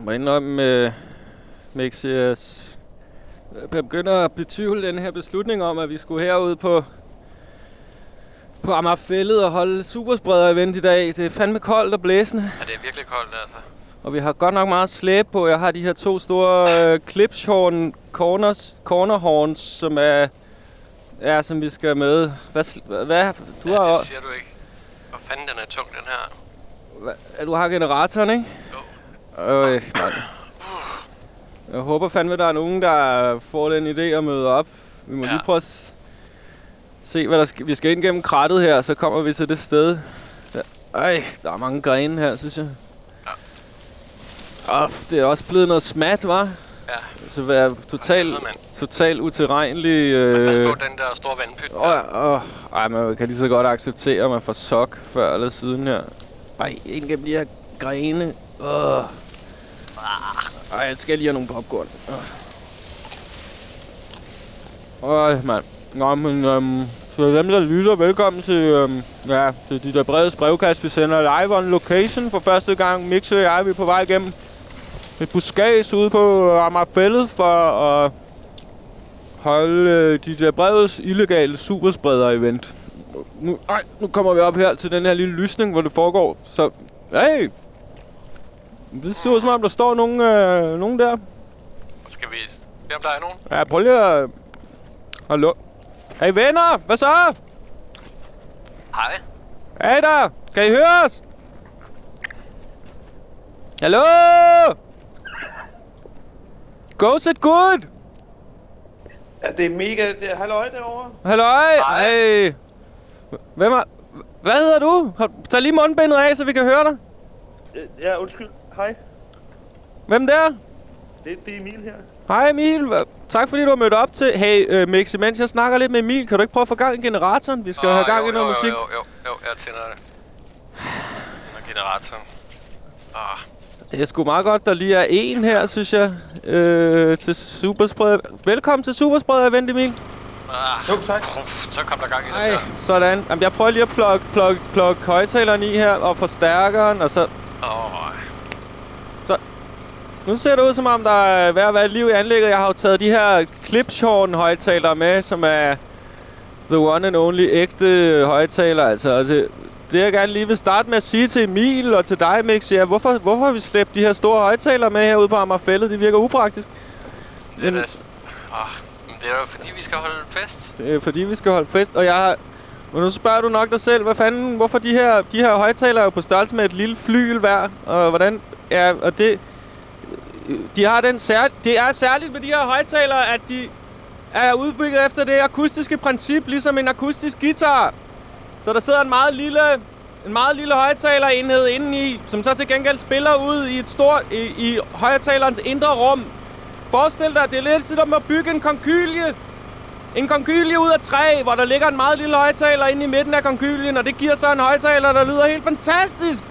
Jeg må indrømme, uh, Mix, jeg begynder at betvivle den her beslutning om, at vi skulle herud på på Amagerfællet og holde superspreder-event i dag. Det er fandme koldt og blæsende. Ja, det er virkelig koldt, altså. Og vi har godt nok meget slæb på. Jeg har de her to store uh, clipshorn corners, corner horns, som er Ja, som vi skal med. Hvad, hvad du ja, har det siger du ikke. Hvor fanden den er tung, den her. Hvad, du har generatoren, ikke? Øh, man. Jeg håber fandme, der er nogen, der får den idé at møde op. Vi må ja. lige prøve at se, hvad der skal. Vi skal ind gennem krattet her, så kommer vi til det sted. Der, ej, der er mange grene her, synes jeg. Ja. Oh, det er også blevet noget smat, var. Ja. Så være totalt total utilregnelig... Øh, men pas på den der store vandpyt. Åh, åh, ej, man kan lige så godt acceptere, at man får sok før eller siden her. Ej, ikke gennem de her grene. Åh. Ah. Ej, jeg skal lige have nogle popcorn. Ah. Åh, mand. Nå, men øhm, så dem, der lytter, velkommen til, øhm, ja, til de der brede brevkast. Vi sender live on location for første gang. Mixer og jeg, vi er på vej igennem et buskage ude på Amagerfællet for at holde øh, DJ Brevets illegale superspreder-event. Nu, ej, nu kommer vi op her til den her lille lysning, hvor det foregår. Så, hey! Det ser ud som om, der står nogen, øh, nogen der. Skal vi se, om der er nogen? Ja, prøv lige at... Hallo? Hey venner, hvad så? Hej. Hey der, skal I høre os? Hallo? Goes it good? Ja, det er mega... Det er halløj derovre. Halløj! Hej. Hvem er... Hvad hedder du? Tag lige mundbindet af, så vi kan høre dig. Ja, undskyld. Hej. Hvem der? Det, det er Emil her. Hej Emil. Tak fordi du har mødt op til... Hey, uh, Mixi, mens jeg snakker lidt med Emil, kan du ikke prøve at få gang i generatoren? Vi skal oh, have gang jo, i noget jo, musik. Jo, jo, jo, jeg tænder det. generatoren. Ah. Det er sgu meget godt, der lige er en her, synes jeg, øh, til Superspreder. Velkommen til Superspreder Event, Emil. Ah, jo, tak. Så kom der gang i det der. sådan. Jamen, jeg prøver lige at plukke plug, plug højtaleren i her, og forstærkeren, og så... Oh. Nu ser det ud, som om der er ved at være liv i anlægget. Jeg har jo taget de her Clipshorn højtalere med, som er the one and only ægte højtaler. Altså, altså det jeg gerne lige vil starte med at sige til Emil og til dig, Mix, ja, hvorfor, hvorfor har vi slæbt de her store højtalere med herude på Amagerfællet? Det virker upraktisk. Det er, oh, det er jo fordi, vi skal holde fest. Det er fordi, vi skal holde fest, og jeg har... Men nu spørger du nok dig selv, hvad fanden, hvorfor de her, de her højtalere er jo på størrelse med et lille flyl hver, og hvordan, ja, og det, de har den sær, det er særligt med de her højtalere, at de er udbygget efter det akustiske princip, ligesom en akustisk guitar. Så der sidder en meget lille, en meget lille højtalerenhed indeni, som så til gengæld spiller ud i et stort, i, i højtalerens indre rum. Forestil dig, det er lidt som at bygge en konkylie. En konkylie ud af træ, hvor der ligger en meget lille højtaler inde i midten af konkylien, og det giver så en højtaler, der lyder helt fantastisk.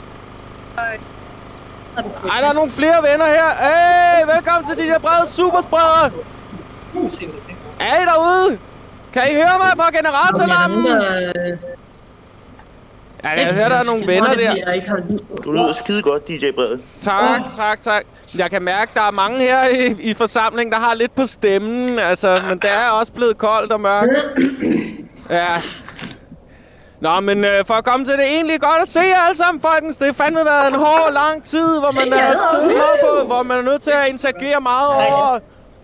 Øh, ej, der er nogle flere venner her. Hey, velkommen til de der brede superspreder. Er I derude? Kan I høre mig fra generatorlampen? Ja, jeg hører, der er nogle venner der. Du lyder skide godt, DJ Brede. Tak, tak, tak. Jeg kan mærke, der er mange her i, i forsamlingen, der har lidt på stemmen. Altså, men det er også blevet koldt og mørkt. Ja. Nå, men øh, for at komme til det egentlig godt at se jer alle sammen, folkens. Det har fandme været en hård, lang tid, hvor man er siddet meget på, hvor man er nødt til at interagere meget over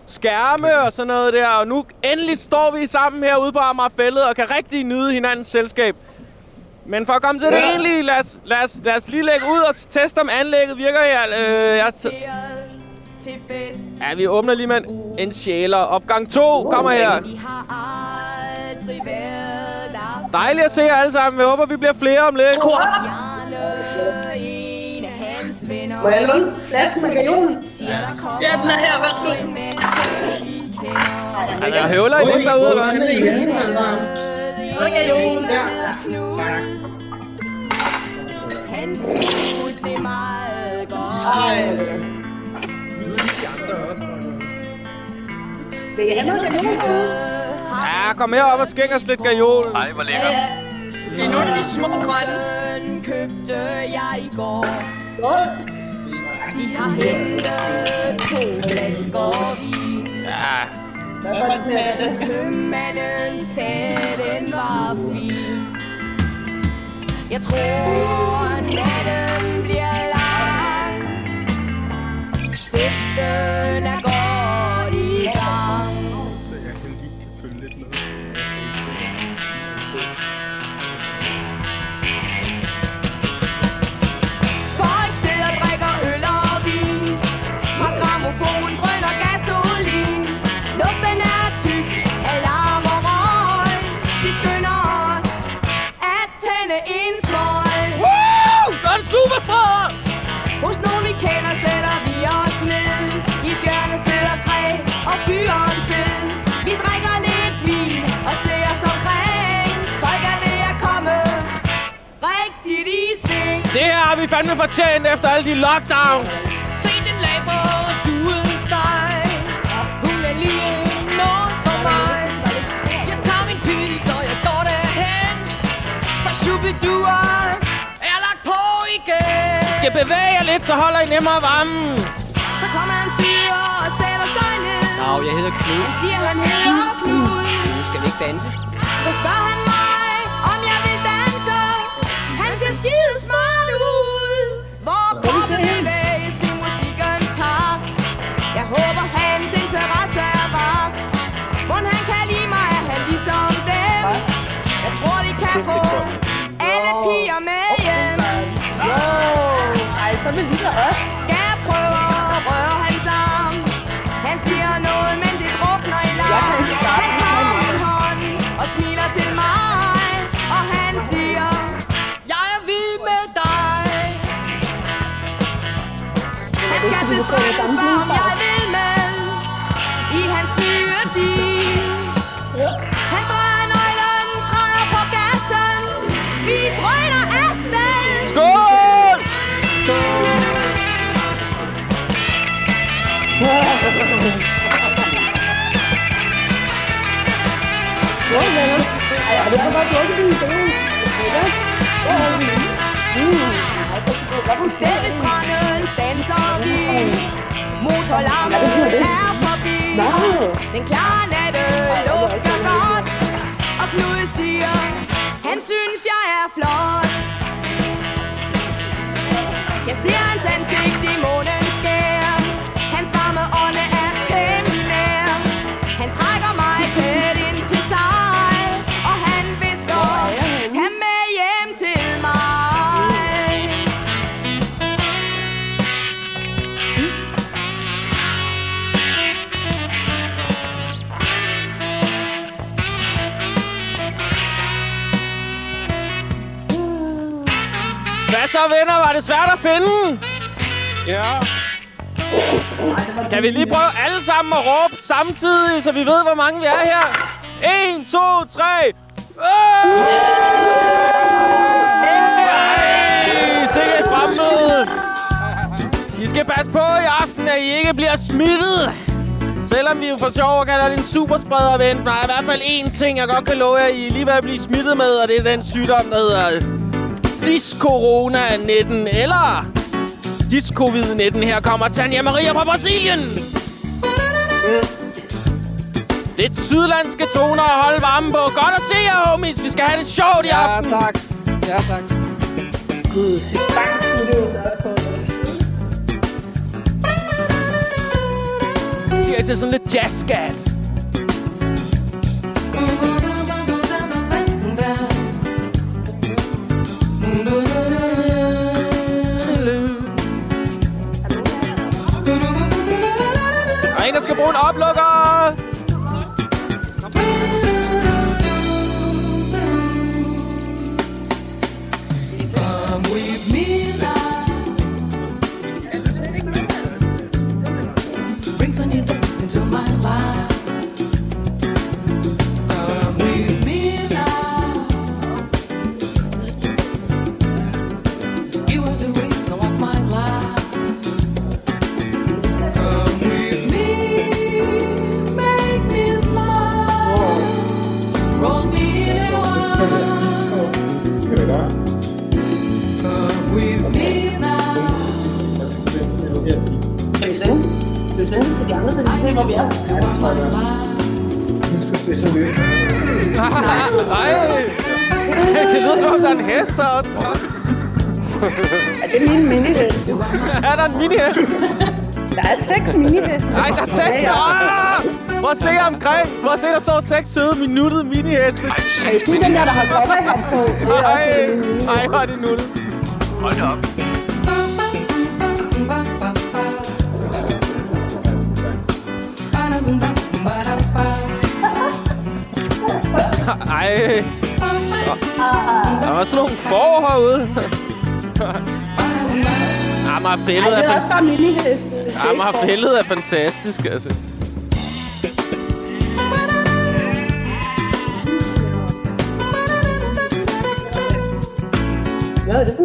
skærme og sådan noget der. Og nu endelig står vi sammen herude på Amagerfællet og kan rigtig nyde hinandens selskab. Men for at komme til ja. det egentlig, lad os, lad, os, lad os lige lægge ud og teste, om anlægget virker her. Øh, jeg til fest. Ja, vi åbner lige med en, sjæler. Opgang 2 kommer her. Dejligt at se jer alle sammen. Jeg håber, vi bliver flere om lidt. Må jeg låne flaske med gajolen? Ja, den er her. Værsgo. Altså, jeg høvler I lidt derude, eller? Han skulle se meget godt. Vil I have noget Ja, kom herop og skæng os lidt gajol. Ej, hvor lækkert. Ja, Det er nogle af de små grønne. købte jeg i går. Vi har hentet to flasker vin. Ja, Købmanden sagde, den var fin. Jeg tror, natten bliver Festen er godt har vi fandme fortjent efter alle de lockdowns. Se den lag på duesteg Hun er lige noget for mig Jeg tager min pils, og jeg går derhen For Shubiduer er lagt på igen Skal bevæge jer lidt, så holder I nemmere varmen. Så kommer en fyr og sætter sig ned Nå, jeg hedder Knud. Han siger, han hedder Knud Nu skal vi ikke danse. Så spørger han Ben. Sted ved stranden standser vi Motorlarmen er forbi. Den klare natte lugter godt. Og Knud siger Han synes jeg er flot. Jeg ser hans ansigt i månens så, venner? Var det svært at finde? Ja. Kan vi lige prøve alle sammen at råbe samtidig, så vi ved, hvor mange vi er her? 1, 2, 3. Ej, sikkert fremmøde. I skal passe på i aften, at I ikke bliver smittet. Selvom vi jo for sjov kalder det en superspreder event, der er i hvert fald én ting, jeg godt kan love jer, I er lige ved at blive smittet med, og det er den sygdom, der hedder Dis-Corona-19, eller Dis-Covid-19. Her kommer Tanja Maria fra Brasilien. Lidt sydlandske toner at holde varme på. Godt at se jer, homies. Vi skal have det sjovt i aften. tak. Ja, tak. Siger jeg til sådan lidt jazz-skat. Der er en, der skal bruge en oplukker. Bring some new things into my life. Minihest? Der er seks miniheste. Nej, der er seks. Ah! Prøv at se omkring. Prøv at se, der står seks søde minuttede miniheste. Ej, I shit. se den der, der har cowboyhat på? Det er Ej, ej, hvor er det nuttet. Hold da op. Ej. Der var sådan nogle får herude. Amagerfældet Ej, det er, er også bare miniheste. Amagerfældet er fantastisk, altså. Hvad er det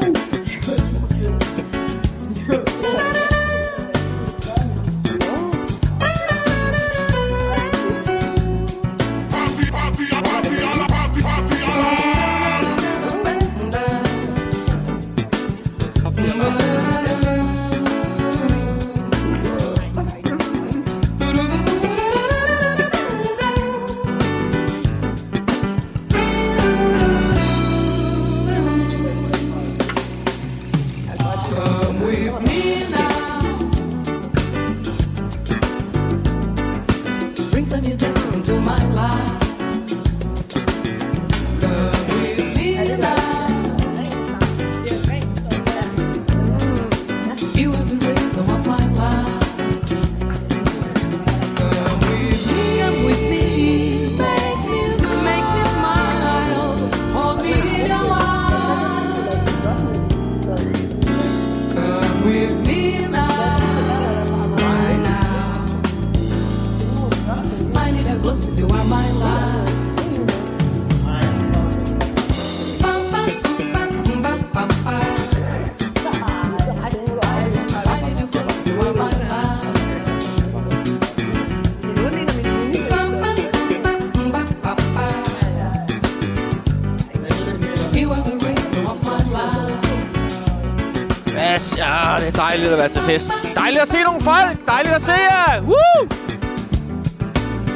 dejligt at være til fest. Dejligt at se nogle folk. Dejligt at se jer. Woo!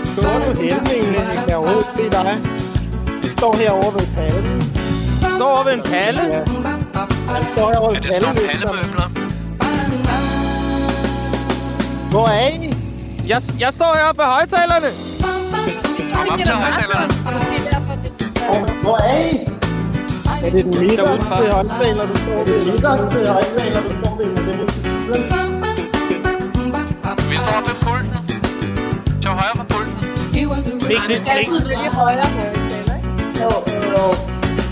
Står du hældningen, Henning? Jeg overhovedet se dig? Vi står herovre ved pallen. Står over ved en palle. Ja. Han står herovre ved Er det pallen. pallemøbler? Hvor er I? Jeg, jeg står heroppe ved højtalerne. Kom op til højtalerne. Hvor er I? Er det den midterste højtaler, du står ved? Det den midterste højtaler, du står ved. Vi står ved pulten. Til højre for pulten. Mixi, Det er altid vælge højre højtaler, ikke? Jo, jo.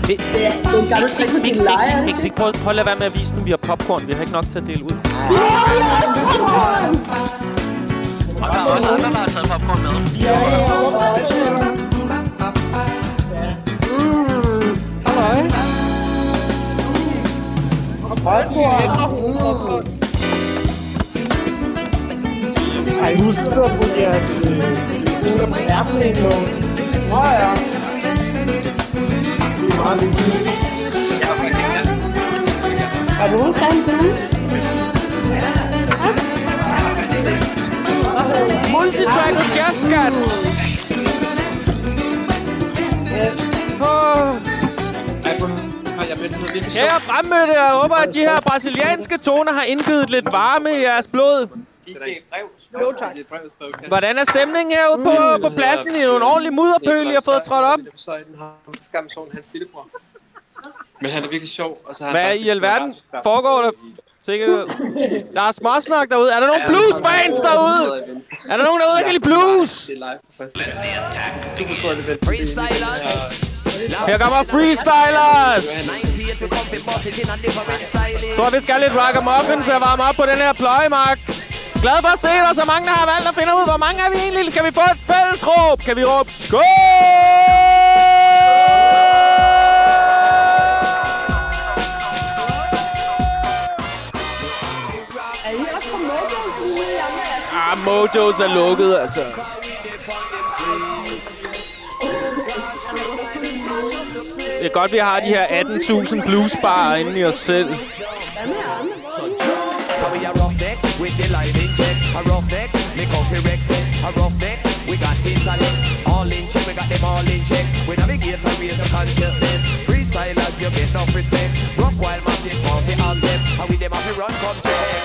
Det det er en gammel Mixi, de leger. Mixi, Mixi, prøv, prøv at lade være med at vise dem, vi har popcorn. Vi har ikke nok til at dele ud. Og der er også andre, der har taget popcorn med. Ej, husk du at putte jeres øh, på ærten ind. Nå ja. Det er meget vigtigt. Er du ude sammen til jazzskat. Kære fremmødte, jeg håber, at de her brasilianske toner har indgivet lidt varme i jeres blod. Hvordan er stemningen herude på, på pladsen? I er jo en ordentlig mudderpøl, I har fået trådt op. Er hans lillebror. Men han er virkelig sjov, og så har han Hvad i alverden foregår der? Sikkert. Der er småsnak derude. Er der nogen bluesfans derude? Er der nogen derude, der kan lide blues? Det er live på første. Det er super stort event. Freestylers. Her kommer freestylers! 98 we come fi bust it in a different style. Så vi skal lidt rock muffins og varme op på den her pløjemark. Glad for at se dig, så mange der har valgt at finde ud, hvor mange er vi egentlig? Skal vi få et fælles råb? Kan vi råbe skål? Ah, Mojos er lukket, altså. Det er godt, vi har de her 18.000 bluesbarer inde i os selv. So we a rough deck with the light in check. A rough deck bumpy Rex it. A rough neck, we got intellect. All in check, we got them all in check. We navigate and raise your consciousness. Freestylers, you get enough respect. Rock while massive bumpy as them. And we them have to run, come check.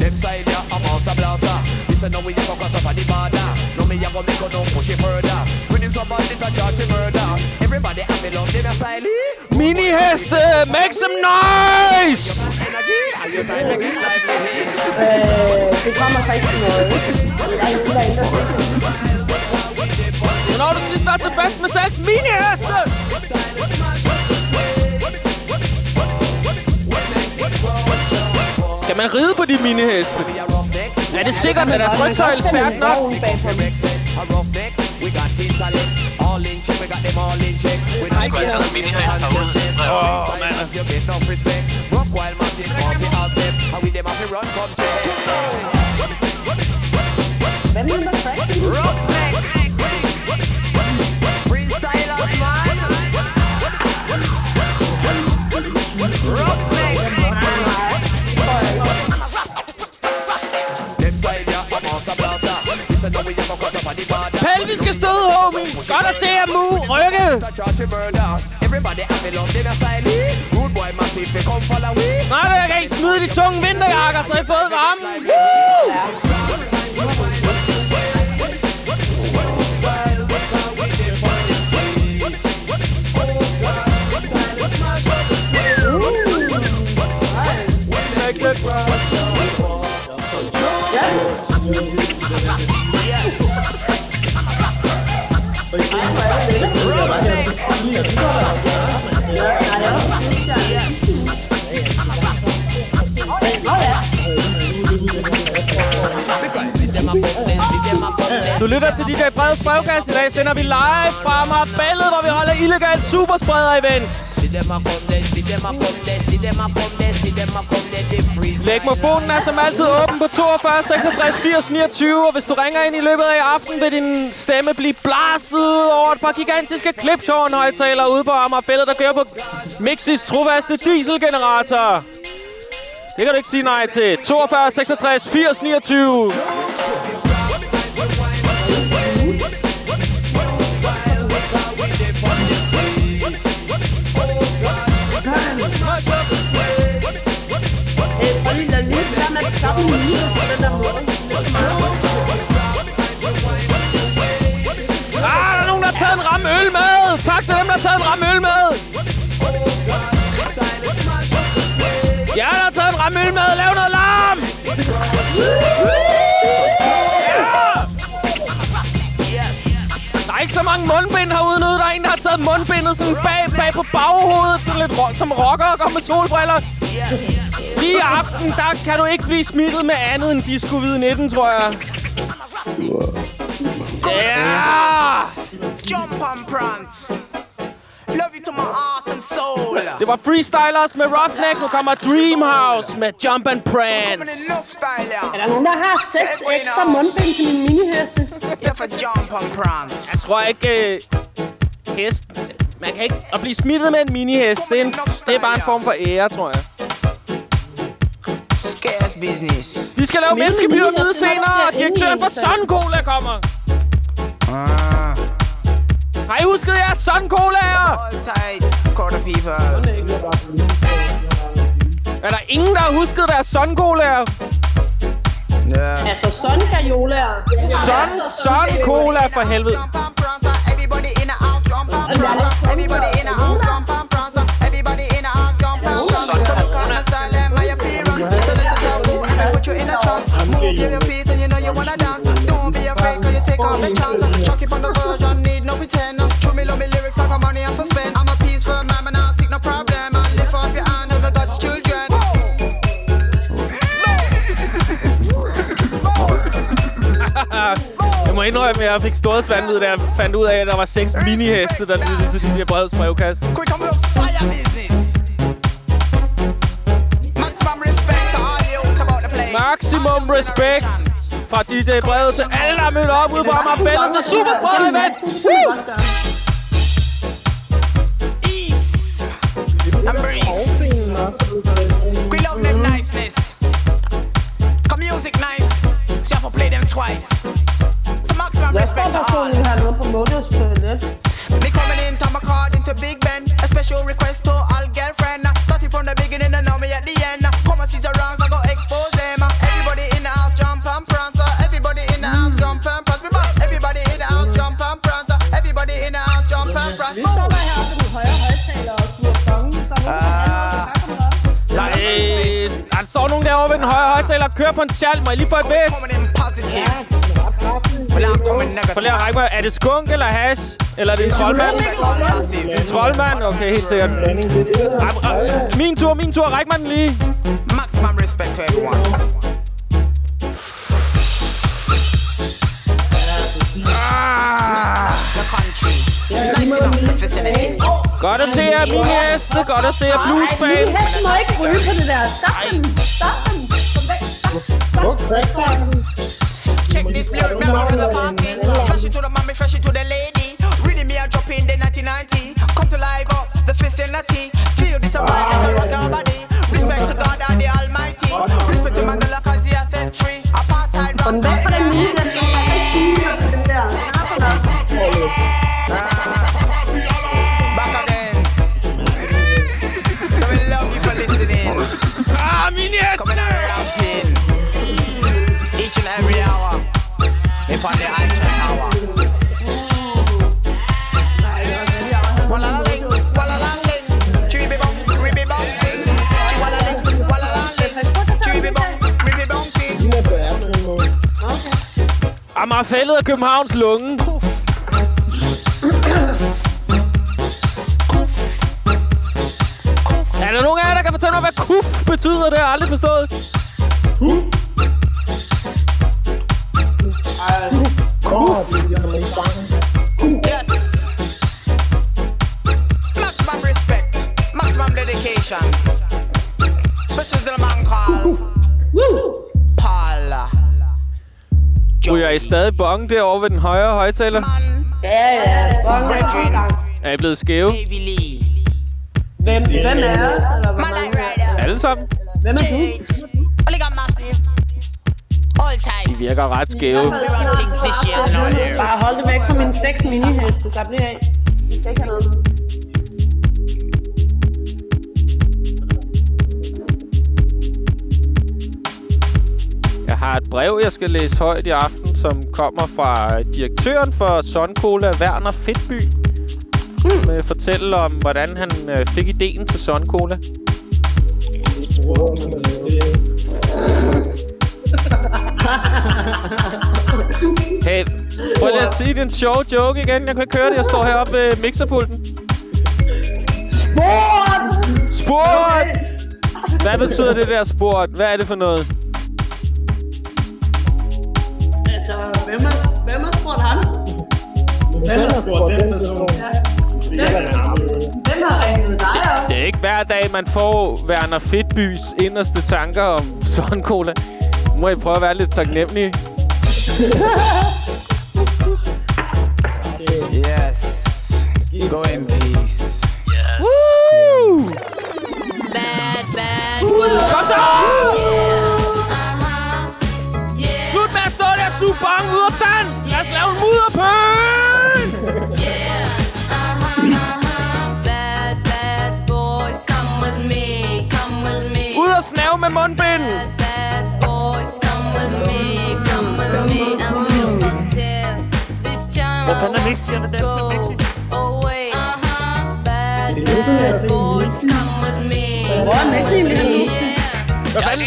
Them style, yeah, a master blaster. Listen, now we a go cross up on the border. No me a go make no push it further. When it's about it, a charge it murder. Everybody have to love them a style. Mini-heste, make some noise! Øh, det kommer til noget. Der er ingen, der ændrer sig. Har du sidst været til fest med seks mini-heste? Kan man ride på de mini-heste? Er det sikkert, at deres rygsøjle stærkt nok? A rough neck, we got intellect. All in check, we got them all in check. We Du skulle have taget en mini-hest herude. Åh, man. You get enough respect. Rock while massive bumpy as them. And with them have to run, come Godt at se jer mu rykke! Nej, jeg kan ikke smide de tunge vinterjakker, så I fået varmen. Woo! Du lytter til DJ Breds Brevkast. I dag sender vi live fra Marbellet, hvor vi holder illegalt superspreder-event dem them a come sig dem them a come sig dem them a come det see them. Lægmofonen er som altid åben på 42 66 80 29, og hvis du ringer ind i løbet af aften, vil din stemme blive blastet over et par gigantiske klipshorn højtaler ude på Amagerfældet, der kører på Mixis trofaste dieselgenerator. Det kan du ikke sige nej til. 42 66 80 29. Ah, der er nogen, der har taget en ramme øl med. Tak til dem, der har taget en ramme øl med. Ja, der har taget en ramme øl med. Lav noget larm. Ikke så mange mundbind herude nu. Der er en, der har taget mundbindet sådan bag, bag på baghovedet. Sådan lidt rock, som rocker og går med solbriller. Lige i aften, der kan du ikke blive smittet med andet end disco-19, tror jeg. Ja! Jump and prance. Love you to my heart and soul. Det var Freestylers med Roughneck. Nu kommer Dreamhouse med Jump and Prance. Er der nogen, der har seks ekstra mundbind til min miniheste? Yeah, for jump and prance. Jeg tror ikke, øh, hest... Man kan ikke... At blive smittet med en minihest, det er, en, det er bare en form for ære, tror jeg. Scarce business. Vi skal lave menneskepyramide senere, og direktøren for Sun Cola kommer. Ah, Har I husket jeres Sun Colaer? all tight, quarter people. Er der ingen, der har husket deres Sun Colaer? Yeah. Altså, sådan kan jolaer. Sun, Sun Cola for helvede. Everybody in the house, jump and prance. Everybody in the house, jump and prance. Everybody in the house, jump at Corona. a. Move your feet and you know you wanna dance. Don't be afraid 'cause you take all the chance. Må indrømme, at jeg fik storhedsvandvid, da jeg fandt ud af, at der var seks miniheste, der lyttede til de her brevkasse. Quick, come up, fire business. Maximum respect to all you about the place. Maximum respect fra DJ Brevet til alle, der er mødt op ude på Amagerbællet til Superspredet event. Woo! And breeze. We love them niceness. Come music nice, personligt har noget på Motives Toilet. Me coming in, Tom according to Big Ben. A special request to all girlfriend. Starting from the beginning and now me at the. Come and see the wrongs, I go expose them. Everybody in house jump and prance. Everybody in house jump and prance. Everybody in house jump and prance. Everybody in house jump and prance. Hvis der var heroppe den højre højtaler og sluger kongen, så må du Nej, der står nogen højtaler og en tjal. Må jeg lige få et væs? Ja, lige at række mig. Er det skunk eller hash? Eller er det en troldmand? En troldmand? Okay, helt sikkert. Ej, Min tur, min tur. Ræk mig den lige. Maximum respect to everyone. Ah. The country. Nice enough the vicinity. Godt at se jer, mine heste. Godt at se jer, bluesfans. hest må ikke ryge på det der. Stop dem. Stop dem. Kom væk. Stop. Stop. Check this out of the party. Flash it to the mommy, flash it to the lady. Reading me a drop in the 1990. Come to live up the vicinity. Amagerfællet af Københavns lunge. Er der nogen af jer, der kan fortælle mig, hvad kuf betyder? Det har jeg aldrig forstået. I stadig bong derovre ved den højre højtaler? Ja, ja. Bongen er. Er I blevet skæve? Hvem, hvem er os? Alle sammen? Hvem er du? All time. De virker ret skæve. Bare hold det væk fra mine seks miniheste, så bliver af. Vi skal ikke have noget. Har et brev, jeg skal læse højt i aften, som kommer fra direktøren for Sun Cola, Werner Fedtby. Med fortælle om, hvordan han øh, fik ideen til Sun Cola. Hey, prøv lige at sige din sjove joke igen. Jeg kan ikke høre det. Jeg står heroppe ved mixerpulten. Sport! Sport! Hvad betyder det der sport? Hvad er det for noget? Hvem har spurgt den person? Hvem har ringet dig op? Det er ikke hver dag, man får Werner Fedtbys inderste tanker om Sun Cola. Nu må I prøve at være lidt taknemmelige. Yes. Go in peace. Woo! Bad, bad. Kom så! Slut This time Hvor fanden er I mixtjerne want der? to go away. Bad, bad boys, come with me. Hvor er med ham? Hvad fanden?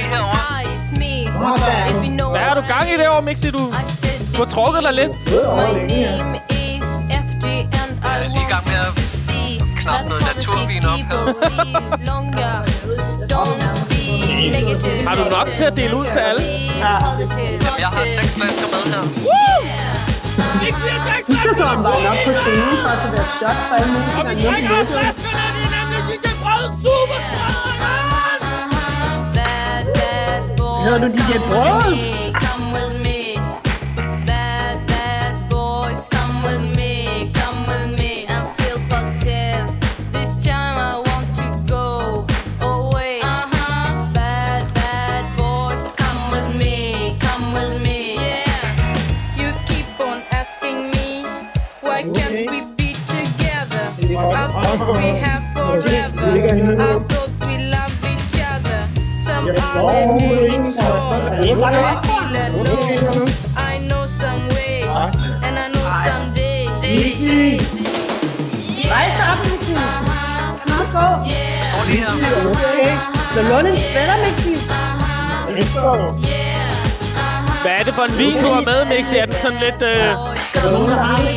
Har du gang i derovre, Mixi? Du, I said du har trukket dig lidt. My name is FD and I er lige i gang med at want to see knappe noget naturvin op her. negative. Har du nok til at dele ud til alle? Jamen, jeg har seks flasker med her. Mixi har seks Du skal så bare nok på scenen for at få deres shot for alle mulige Og vi gange. drikker af flaskerne, det er nemlig de kan brød super. Hedder du DJ Brød? I know some way, and I know someday. Rejs dig op, Mixi. Kom på. Står lige her. Okay. Så låne en spætter, Mixi. Hvad er det for en vin, du har med, Mixi? Er den sådan lidt... Øh...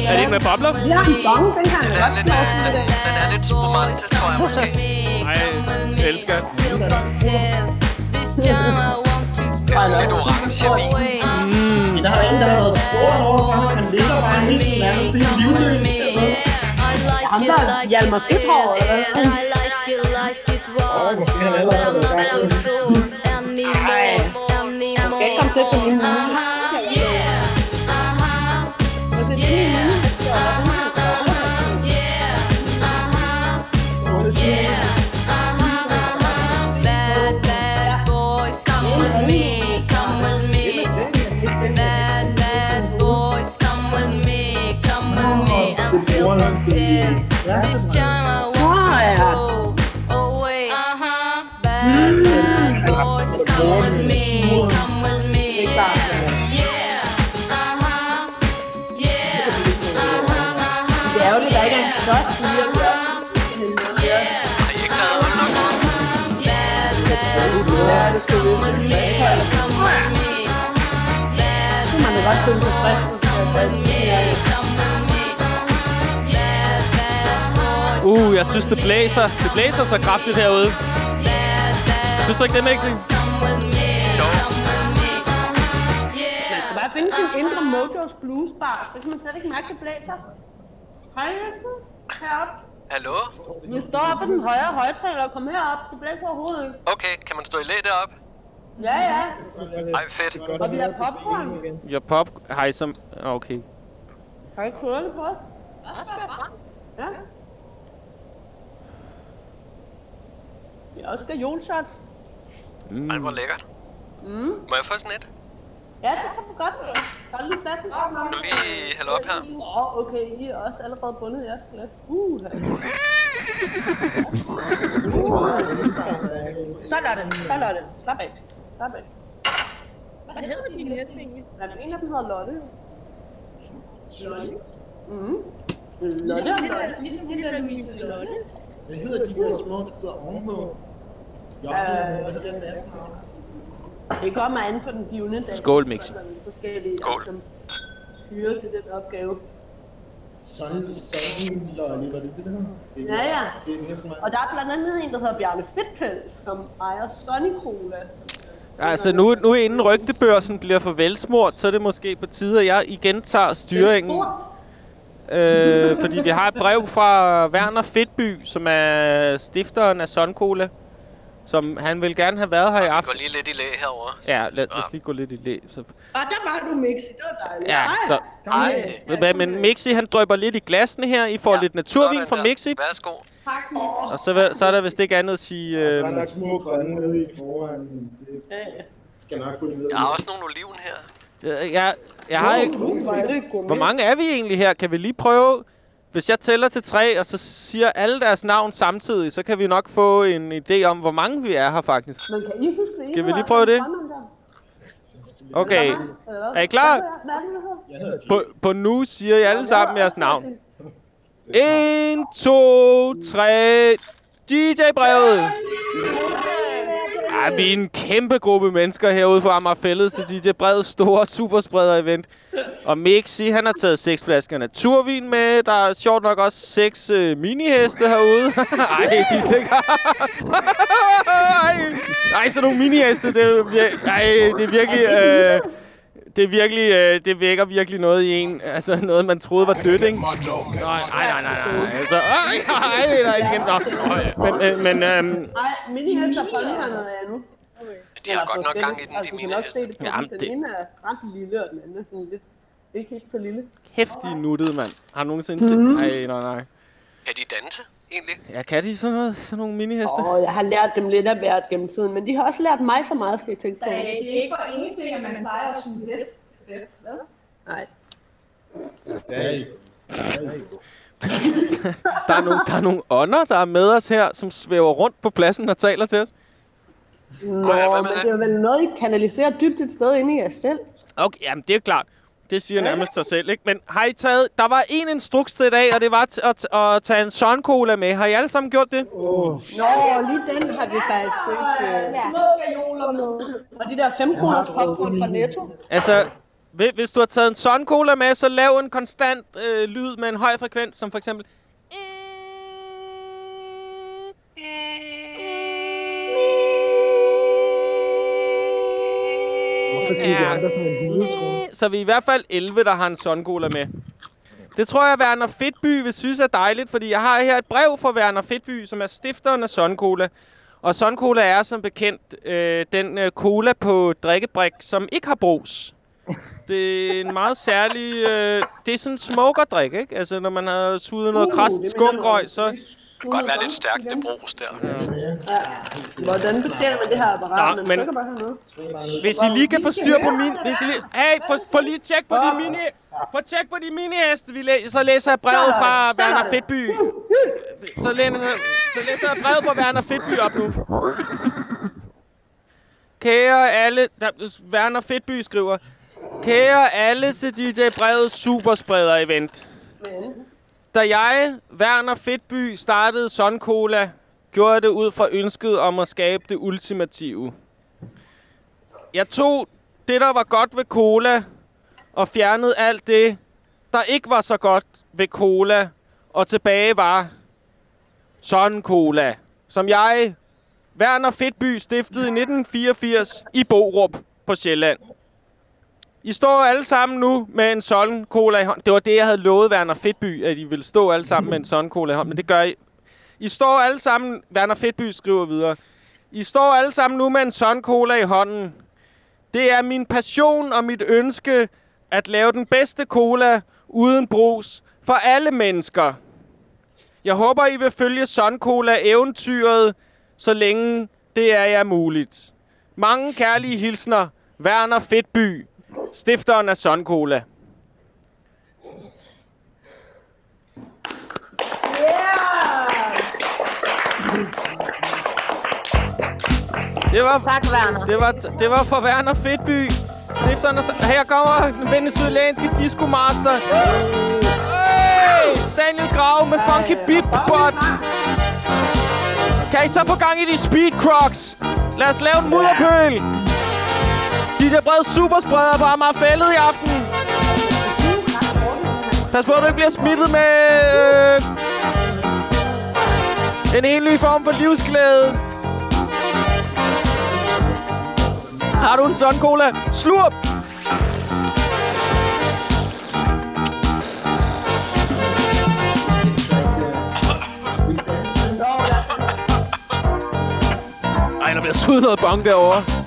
Er det ikke med bobler? Har en bong, den kan Den er lidt, den, den er lidt spumante, tror jeg måske. Nej, jeg elsker det. Det er sådan lidt orange vin. Men der er en, der har været spurgt over, for han ligger bare helt nærmest i livløb. Ham, der Hjalmar Flythår, eller hvad? Was. Måske han allerede har været i gang. Ej, han skal ikke komme til på min Uh, jeg synes, det blæser. Det blæser så kraftigt herude. Synes du ikke det, Mixi? come with me, come with me. Yeah. Man skal bare finde sin indre Mojos Blues Bar. Det kan man slet ikke mærke, det blæser. Hej, Jensen. Herop. Hallo? Vi står oppe på den højre højtaler og kom herop. Det blæser overhovedet ikke. Okay, kan man stå i læ deroppe? Ja, ja. Ej, fedt. Og vi har popcorn. Jeg pop... Hej som... Okay. Har I kørt på? Ja. Vi har også gajolshots. Ej, hvor lækkert. Mm. Må jeg få sådan et? Ja, det kan du godt. Tag lige flasken fra mig. Kan du lige hælde op her? Åh, oh, okay. I er også allerede bundet i jeres glas. Uh, Så det. Så er det. Slap af. Slap af. Hvad hedder dine heste egentlig? Nej, en af dem hedder Lotte. Lotte? Mhm. Lotte og Lotte. Ligesom hende der Louise Lotte. Hvad hedder de der små, der sidder ovenpå? Ja, hvad hedder den der navn? Det kommer an på den givende dag. Skål, Mixi. Der er forskellige, Skål. som hyrer til den opgave. Sådan, sådan, lolly, var det det, der? Ja, ja. Det er Og der er blandt andet en, der hedder Bjarne Fedtpels, som ejer Sonny Cola. Altså, nu, nu inden rygtebørsen bliver for velsmurt, så er det måske på tide, at jeg igen tager styringen. Øh, fordi vi har et brev fra Werner Fedtby, som er stifteren af Sun Cola. Som han vil gerne have været her i Vi aften. går lige lidt i læ herovre. Ja, lad, lad os lige gå lidt i læ. Så. Og der var du, Mixi. Det var dejligt. Ja, så... Ej, hvad, Men Mixi, han drøber lidt i glassene her. I får ja. lidt naturvin fra der. Mixi. Værsgo. Tak, Mixi. Og så, så er der vist ikke andet at sige... Øh, Der er nok små grønne nede i foran. Det skal nok gå ned. Jeg har også nogle oliven her. øh, jeg, jeg har ikke... Er. Hvor mange er vi egentlig her? Kan vi lige prøve... Hvis jeg tæller til tre, og så siger alle deres navn samtidig, så kan vi nok få en idé om, hvor mange vi er her faktisk. Men kan I huske det? Skal vi lige prøve det? Okay. Er I klar? På, på nu siger I alle sammen jeres navn. 1, 2, 3. DJ-brevet! Ja, vi er en kæmpe gruppe mennesker herude på så til DJ Breds store superspreder-event. Og Mixi, han har taget seks flasker naturvin med. Der er sjovt nok også seks øh, miniheste herude. Ej, de stikker. Ej, ej, sådan nogle miniheste, det er, vir- ej, det er virkelig... Øh, det er virkelig, øh, det vækker virkelig noget i en. Altså noget, man troede var dødt, ikke? Nej, nej, nej, nej, nej. Altså, ej, ej, nej, igen. Nå. Men, øh, men øhm, Nej, minihester på lige noget andet. De har godt nok gang i den, de altså, det på Jamen, den. det- Den ene er ret lille, og den anden er sådan lidt... Ikke helt så lille. hæftig nuttet, mand. Har du nogensinde set? Mhm. Nej, nej, nej. Kan de danse, egentlig? Ja, kan de sådan noget? Sådan nogle miniheste? Åh, jeg har lært dem lidt af hvert gennem tiden, men de har også lært mig så meget, skal jeg tænke på. Det er ikke for ingenting, at man plejer at suge hest til fest, vel? Nej. Hey. Der er, nogle, der er nogle ånder, der er med os her, som svæver rundt på pladsen og taler til os. Nå, hvad men det? er vel noget, I kanaliserer dybt et sted inde i jer selv. Okay, jamen det er klart. Det siger nærmest sig selv, ikke? Men har I taget... Der var en instruks til i dag, og det var t- at, at tage en Sun Cola med. Har I alle sammen gjort det? Nå, lige den har vi faktisk ikke. øh, Små gajoler med. Og de der 5 kroners popcorn fra Netto. Altså, hvi- hvis du har taget en Sun Cola med, så lav en konstant øh, lyd med en høj frekvens, som for eksempel... Hvorfor siger de andre sådan en lille, tror jeg? Så vi er i hvert fald 11, der har en Sun Cola med. Det tror jeg, Werner Fedtby vil synes er dejligt, fordi jeg har her et brev fra Werner Fedtby, som er stifteren af Sun Cola. Og Sun Cola er som bekendt øh, den øh, cola på drikkebrik, som ikke har brus. Det er en meget særlig... Øh, det er sådan en smokerdrik, ikke? Altså, når man har suget noget krast skumrøg, så... Det kan godt være lidt stærkt, det brus der. Hvordan betjener man det her apparat? Nå, men- bare hernede. Hvis I lige kan få styr på min... Hvis I lige, hey, få, få lige tjek på de mini... Få tjek på de mini-heste, vi læ- så læser jeg brevet fra. Werner Fedtby. Så læser, så læser jeg brevet fra Werner Fedtby op nu. Kære alle... Der, Werner Fedtby skriver... Kære alle til DJ Brevet Superspreder Event. Da jeg, Werner Fedtby, startede Sun Cola, gjorde jeg det ud fra ønsket om at skabe det ultimative. Jeg tog det, der var godt ved cola, og fjernede alt det, der ikke var så godt ved cola, og tilbage var Sun Cola, som jeg, Werner Fedtby, stiftede i 1984 i Borup på Sjælland. I står alle sammen nu med en sådan Cola i hånden. Det var det, jeg havde lovet Werner Fedtby, at I ville stå alle sammen med en sådan Cola i hånden, men det gør I. I står alle sammen, Werner Fedtby skriver videre, I står alle sammen nu med en sådan Cola i hånden. Det er min passion og mit ønske at lave den bedste cola uden brus for alle mennesker. Jeg håber, I vil følge Sun Cola eventyret, så længe det er jer muligt. Mange kærlige hilsner, Werner Fedtby, stifteren af Sun Cola. Det var, Tak, Werner. det var, det var fra Werner Fedtby. Stifteren af... Her kommer den venezuelanske disco master. Hey! Daniel Grau med Funky Beat Bot. Kan I så få gang i de speed crocs? Lad os lave en mudderpøl. DJ der superspreder på Amager Fællet i aften. Pas på, at du ikke bliver smittet med... Øh, en helt ny form for livsglæde. Har du en sådan cola? Slurp! Ej, der bliver suget noget bong derovre.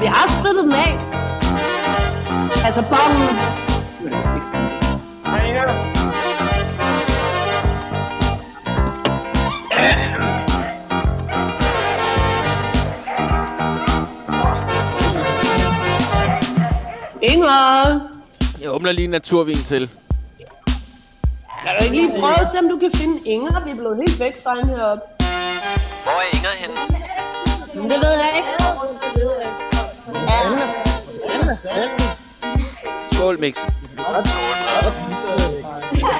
Vi har sprittet den af. Altså, bongen. Hej, Inger. Inger. Jeg åbner lige en naturvin til. Kan du ikke lige prøve at se, om du kan finde Inger? Vi er blevet helt væk fra hende heroppe. Hvor er Inger henne? Men det ved jeg ikke. Skål, Mix.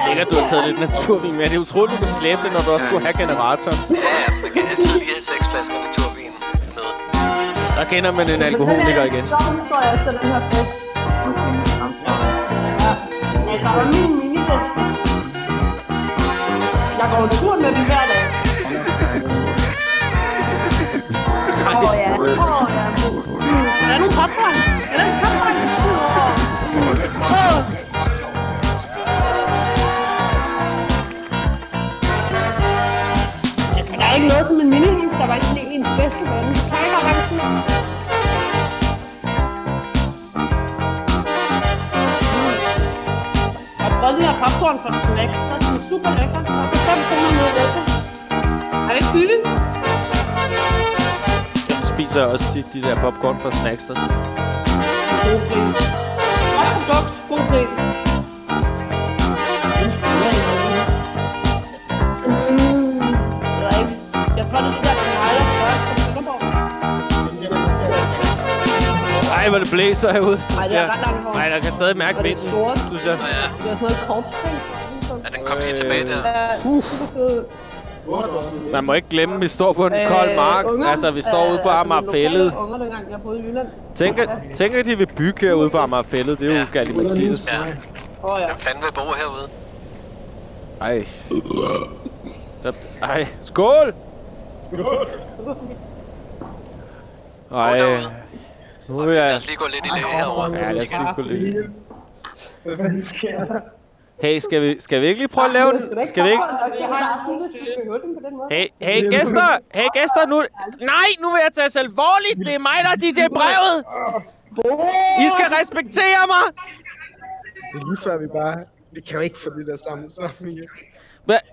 Ikke, at du har taget lidt naturvin med. Det er utroligt, du kan slæbe det, når du også skulle have generatoren. Ja, ja, man kan altid lige have seks flasker naturvin med. Der kender man en alkoholiker igen. Så står jeg efter den her fest. Ja. Altså, og min minifest. Jeg går en tur med dem hver dag. Åh ja, åh oh, ja. Er der nogle popcorn? Er der en popcorn? Åh. Altså, der er ikke noget som en minihus, der var ikke lige ens bedste ven. Kan jeg bare sådan Jeg har prøvet den her popcorn fra Snack. Så er den super lækker. Og så 5 kroner med rødder. Er det ikke billigt? Jeg spiser også tit de der popcorn fra Snackster. God pris. Godt produkt, god pris. Jeg. Jeg tror, det er der. Ej, hvor det blæser herude. Ej, det er ret langt. Nej, der kan stadig mærke Og det er vinden, sort. synes jeg. Nå ja, Det er sådan noget korpsting. er den kommet lige tilbage der? Ja, super fed. Man må ikke glemme, at vi står på en Øh, kold mark. unger. Altså, vi står ude på Øh, Amagerfællet. Altså, lokale unger, dengang jeg boede i Jylland. Tænk, at, tænk, at de vil bygge herude på Amagerfællet. Det er jo galt Mathias. Ja. Åh oh, ja. Hvem fanden vil bo herude? Ej. Ej, skål! Ej. Nu vil Lad jeg... os lige gå lidt i lag herovre. Ja, lad os lige gå lidt. Hvad fanden sker der? Hey, skal vi, skal vi ikke lige prøve at lave en... Skal vi ikke... Den den. Hey, hey gæster! Hey gæster, nu... Nej, nu vil jeg tage sig alvorligt. Det er mig, der er DJ Brevet. I skal respektere mig. Det er lige før vi bare... Vi kan jo ikke få det der sammen sammen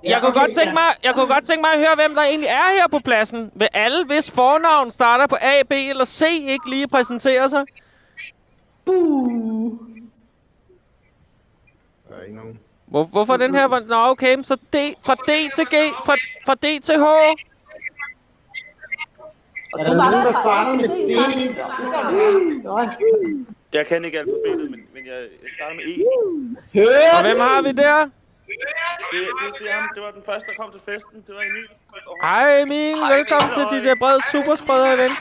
Jeg kunne godt tænke mig, jeg kunne godt tænke mig at høre, hvem der egentlig er her på pladsen. Vil alle, hvis fornavn starter på A, B eller C, ikke lige præsentere sig? Der er ikke nogen. Hvor, hvorfor den her? var- Nå, okay, så D, fra D til G, fra, fra D til H. Er der nogen, der starter med det? Jeg kan ikke alfabetet, men, men jeg, jeg starter med E. Og hvem har vi der? Det, det, det, er ham. det var den første, der kom til festen. Det var Emil. Hej Emil, velkommen til DJ Bred Superspreder event.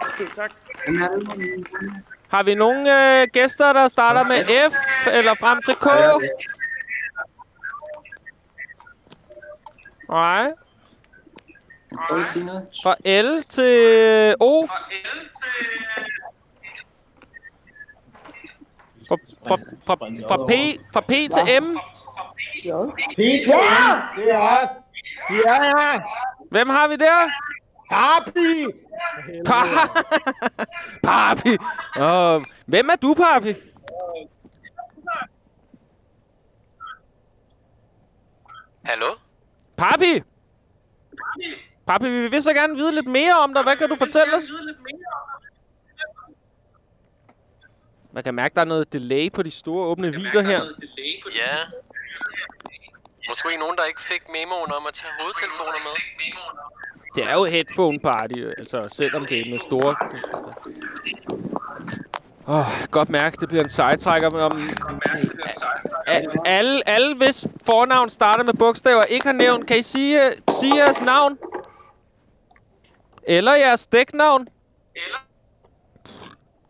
Okay, tak. Har vi nogle øh, gæster, der starter med F eller frem til K? Nej. Fra L til O. Fra, fra, fra, fra, P, fra P til M. Peter! Det er Vi er her! Hvem har vi der? Papi! Pa Papi. Oh, hvem er du, Papi? Hallo? Papi! Papi, vi vil så gerne vide lidt mere om dig. Hvad kan du fortælle os? Man kan mærke, der er noget delay på de store åbne videoer her. Ja. Måske nogen, der ikke fik memoen om at tage hovedtelefoner med. Det er jo headphone party, altså selvom det er med store... Åh, oh, godt mærke, det bliver en sejtrækker, men om... A- alle, alle, hvis fornavn starter med bogstaver, ikke har nævnt, kan I sige, sige jeres navn? Eller jeres dæknavn?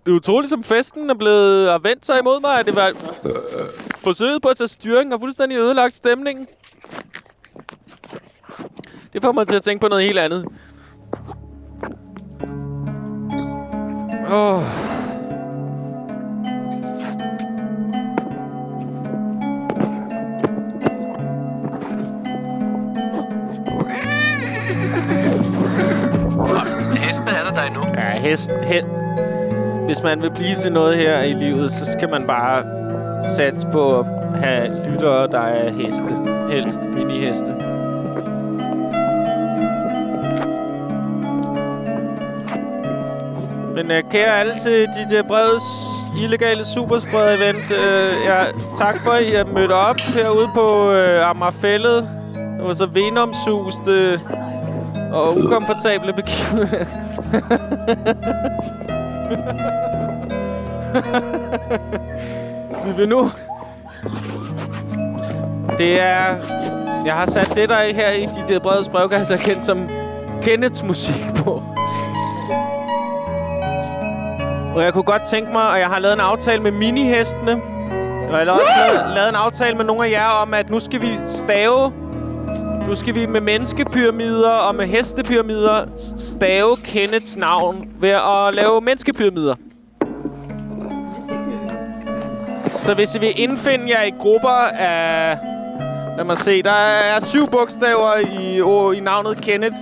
Det er utroligt, som festen er blevet og vendt sig imod mig, at det var forsøget på at tage styring og fuldstændig ødelagt stemningen. Det får mig til at tænke på noget helt andet. Åh. Oh. Hest, He hvis man vil blive til noget her i livet, så skal man bare satse på at have lyttere, der er heste. Helst mini-heste. Men uh, kære alle til dit øh, der brede illegale superspread event. Uh, ja, tak for, at I er mødt op herude på uh, Amagerfællet. Det var så venomsuste og ukomfortable begivenheder. Vi vil nu... Det er... Jeg har sat det der her i de der brede brevkasser kendt som Kenneths musik på. Og jeg kunne godt tænke mig, og jeg har lavet en aftale med minihestene. Og jeg har også lavet, lavet en aftale med nogle af jer om, at nu skal vi stave... Nu skal vi med menneskepyramider og med hestepyramider stave Kenneths navn ved at lave menneskepyramider. Så hvis I vil indfinde jer i grupper af... Lad mig se, der er syv bogstaver i, oh, i navnet Kenneth.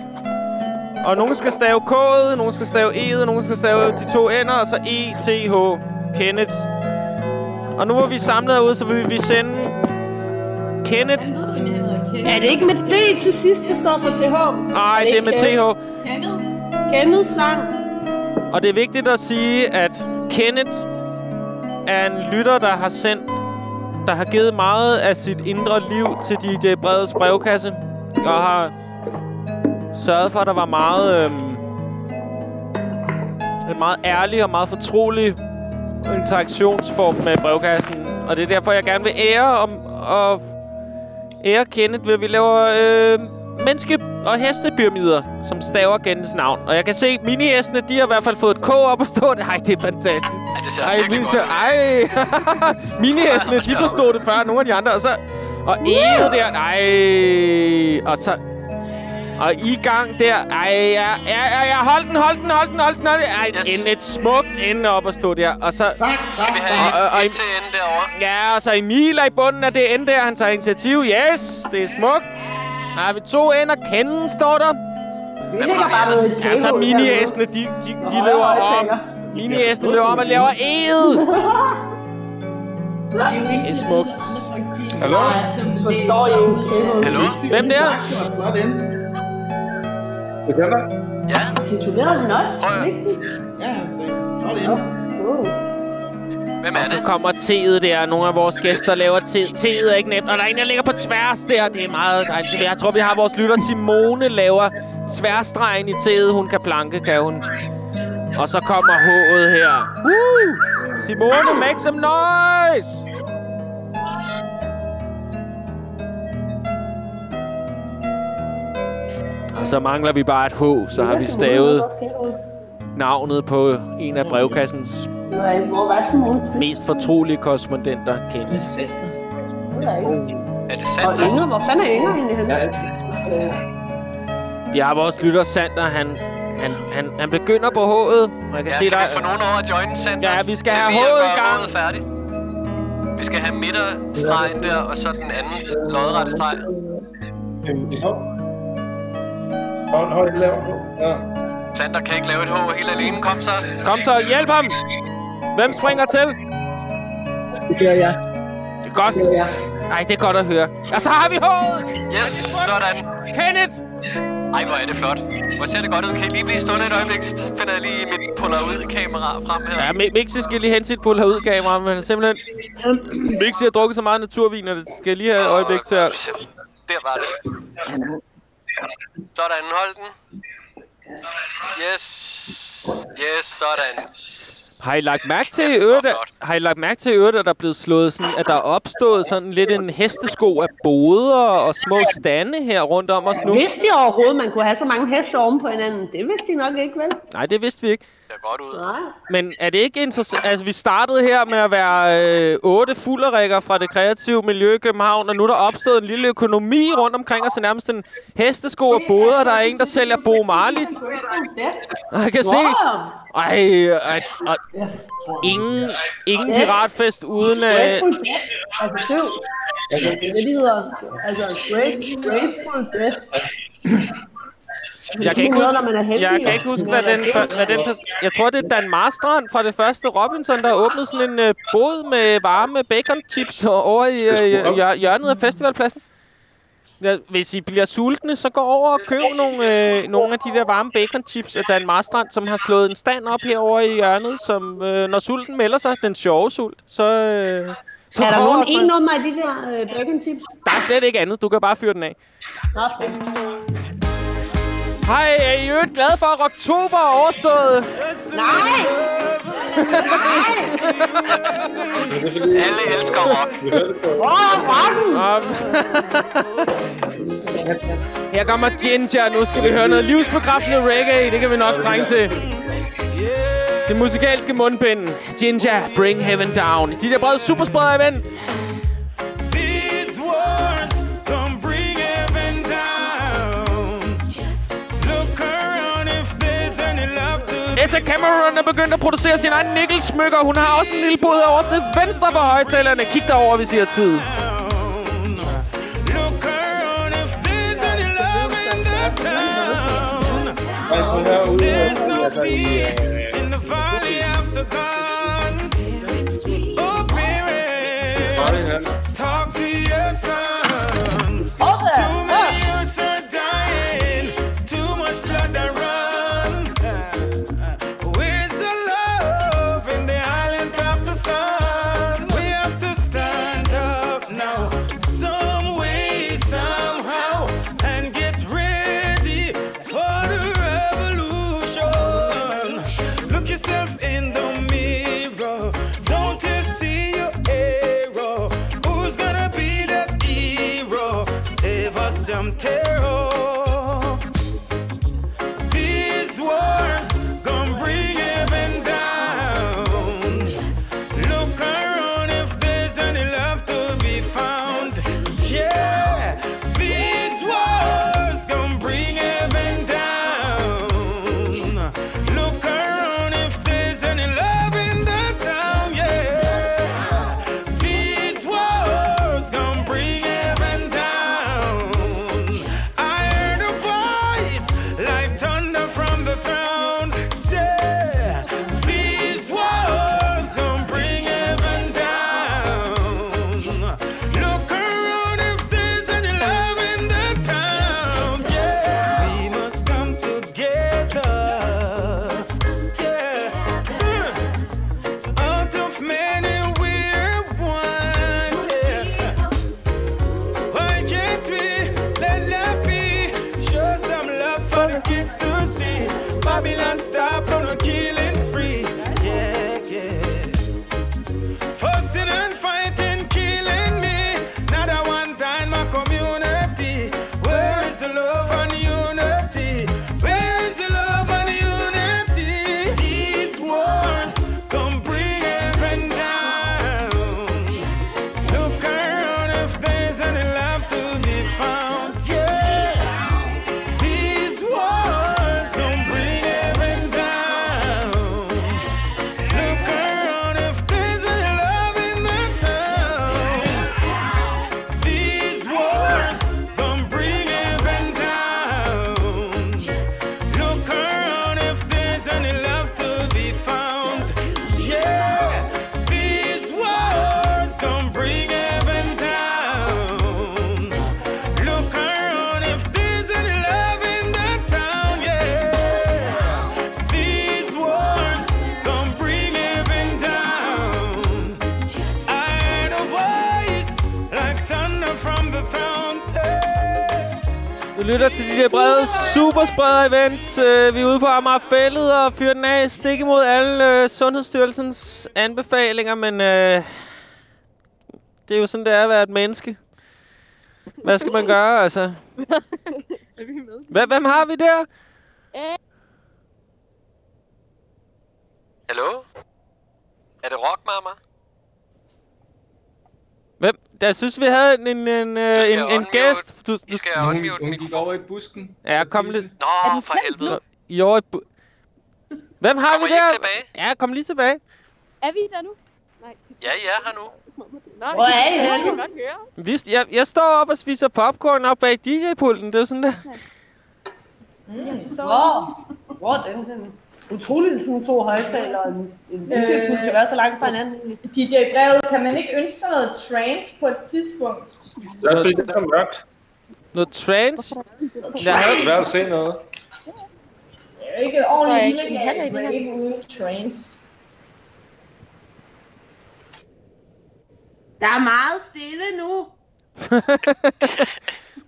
Og nogen skal stave K'et, nogen skal stave E'et, nogen skal stave de to ender, og så E, T, H. Kenneth. Og nu hvor vi er samlet herude, så vil vi sende Kenneth. Er det ikke med D til sidst, det står på TH? Nej, det er med TH. Kenneth. Kenneth sang. Og det er vigtigt at sige, at Kenneth er en lytter, der har sendt, der har givet meget af sit indre liv til de, de bredes brevkasse. Og har sørget for, at der var meget, øhm, en meget ærlig og meget fortrolig interaktionsform med brevkassen. Og det er derfor, jeg gerne vil ære om, og ære Kenneth ved, at vi laver øh, menneske- og hestepyramider, som staver Kenneths navn. Og jeg kan se, minihestene, de har i hvert fald fået et K op at stå. Ej, det er fantastisk. Ja, det ser Ej, virkelig godt. Ej, minihestene, de forstod det før nogle af de andre. Og så... Og E'et der, nej. Og så... Og i gang der. Ej, ja, ja, ja, ja, hold den, hold den, hold den, hold den, hold den. Ej, yes. en, et smukt ende op at stå der. Og så... Skal vi have og, og, og, et til ende derovre? Ja, og så Emil er i bunden af det ende der. Han tager initiativ. Yes, det er smukt. Der har vi to ender. Kenden står der. Vi ligger bare med et Ja, så mini-æsene, de, de, de løber om. Mini-æsene løber om og laver ed. Det er smukt. Hallo? Forstår I ikke? Hallo? Hvem der? Det kan der. Ja, Titulerede han også? Prøv. Ja, han sagde. Wow. hvem er Og så det? kommer teet der. Nogle af vores gæster laver te. Teet er ikke nemt. Og der er en, der ligger på tværs der. Det er meget dejligt. Jeg tror, vi har vores lytter. Simone laver tværstregen i teet. Hun kan planke, kan hun. Og så kommer H'et her. Woo! Simone, make some noise! Og så mangler vi bare et H, så har vi stavet navnet på en af brevkassens mest fortrolige korrespondenter, Kenneth. Er. Er det Og sandt? Inger, hvor fanden er Inger egentlig henne? Vi har vores lytter Sander, han, han, han, han begynder på H'et. Man kan Ja, se, kan der, vi få nogen over at join center? Ja, vi skal have hovedet i gang. færdigt. Vi skal have midterstregen der, og så den anden lodrette streg. Hold, hold, lav. Ja. Sander kan ikke lave et H helt alene. Kom så. Kom så, hjælp ham! Hvem springer til? Det gør jeg. Det er godt. Det gør jeg. Ej, det er godt at høre. Og så har vi H'et! Yes, sådan. Kenneth! Ej, hvor er det flot. Hvor ser det godt ud. Kan I lige blive stående et øjeblik? Så finder jeg lige mit Polaroid-kamera frem her. Ja, Mi- Mixi skal lige hente sit pull herud kamera, men simpelthen... Mixi har drukket så meget naturvin, og det skal lige have et øjeblik til at... Der var det. Sådan, hold den. Yes. Yes, sådan. Har I lagt mærke til i øvrigt, at, har I lagt mærke til i øvrigt, at der er blevet slået sådan, at der er opstået sådan lidt en hestesko af boder og små stande her rundt om os nu? Vidste I overhovedet, man kunne have så mange heste oven på hinanden? Det vidste I nok ikke, vel? Nej, det vidste vi ikke. Ser godt ud. Nej. Men er det ikke interessant? Altså, vi startede her med at være øh, otte fulderikker fra det kreative miljø i København, og nu er der opstået en lille økonomi rundt omkring os, nærmest en hestesko af boder. Der er en, der sælger Bo Marlit. Og jeg kan se... Ej, ej, ej, ingen, ingen piratfest uden... Øh. Altså. Altså, det er det, de hedder. Altså, grace, Graceful Dead. Jeg kan ikke huske, når man er heldig, jeg kan ikke huske hvad, den, hvad den... Jeg tror, det er Dan Marstrand fra det første Robinson, der åbnede sådan en uh, bod med varme bacon chips over i uh, hjørnet af festivalpladsen. Ja, hvis I bliver sultne, så gå over og køb nogle, øh, nogle af de der varme bacon chips af Dan Marstrand, som har slået en stand op herover i hjørnet, som øh, når sulten melder sig, den sjove sult, så... Øh, så Er der nogen en nummer af de der øh, bacon tips? Der er slet ikke andet. Du kan bare fyre den af. Nå. Hej, er I øvrigt glade for, at oktober er overstået? Nej! Alle elsker rock. Åh! Her kommer Ginger. Nu skal vi høre noget livsbekræftende reggae. Det kan vi nok trænge til. Det musikalske mundbind. Ginger, bring heaven down. De der brede superspreder event. These wars don't love to Etta Cameron er begyndt at producere sin egen nikkelsmykker. Hun har også en lille bod over til venstre for højtalerne. Kig derover, hvis I har tid. Look around if love in the town. There's no peace in the valley after dawn. Oh, parents, talk to your sons. To see. Babylon stop on a killing spree. Lytter til de der brede superspreder event. Uh, vi er ude på Amagerfældet og fyrer den af stik imod alle uh, Sundhedsstyrelsens anbefalinger, men uh, det er jo sådan, det er at være et menneske. Hvad skal man gøre, altså? Er vi med? Hvem, hvem har vi der? Hallo? Er det rock, mama? Jeg synes, vi havde en, en, en, en, en gæst. Du, I skal unmute Hun gik over i busken. Ja, kom lidt. Nå, for helvede. I år i bu- Hvem har Kommer vi der? tilbage? Ja, kom lige tilbage. Er vi der nu? Nej. Ja, I er her nu. Nå, Hvor er I jeg henne? kan godt høre. Vi, jeg, jeg står op og spiser popcorn op bag DJ-pulten. Det er jo sådan der. Mm, hvor? Hvor er den henne? Utroligt, sådan to højtalere og en, en Øh, kan være så langt fra hinanden. DJ Brevet, kan man ikke ønske sig noget trance på et tidspunkt? Det er også fordi, det er så mørkt. Noget trance? Jeg havde svært at se noget. Det er ikke et jeg ordentligt ikke, den illegal heller ikke rave uden trance. Der er meget stille nu.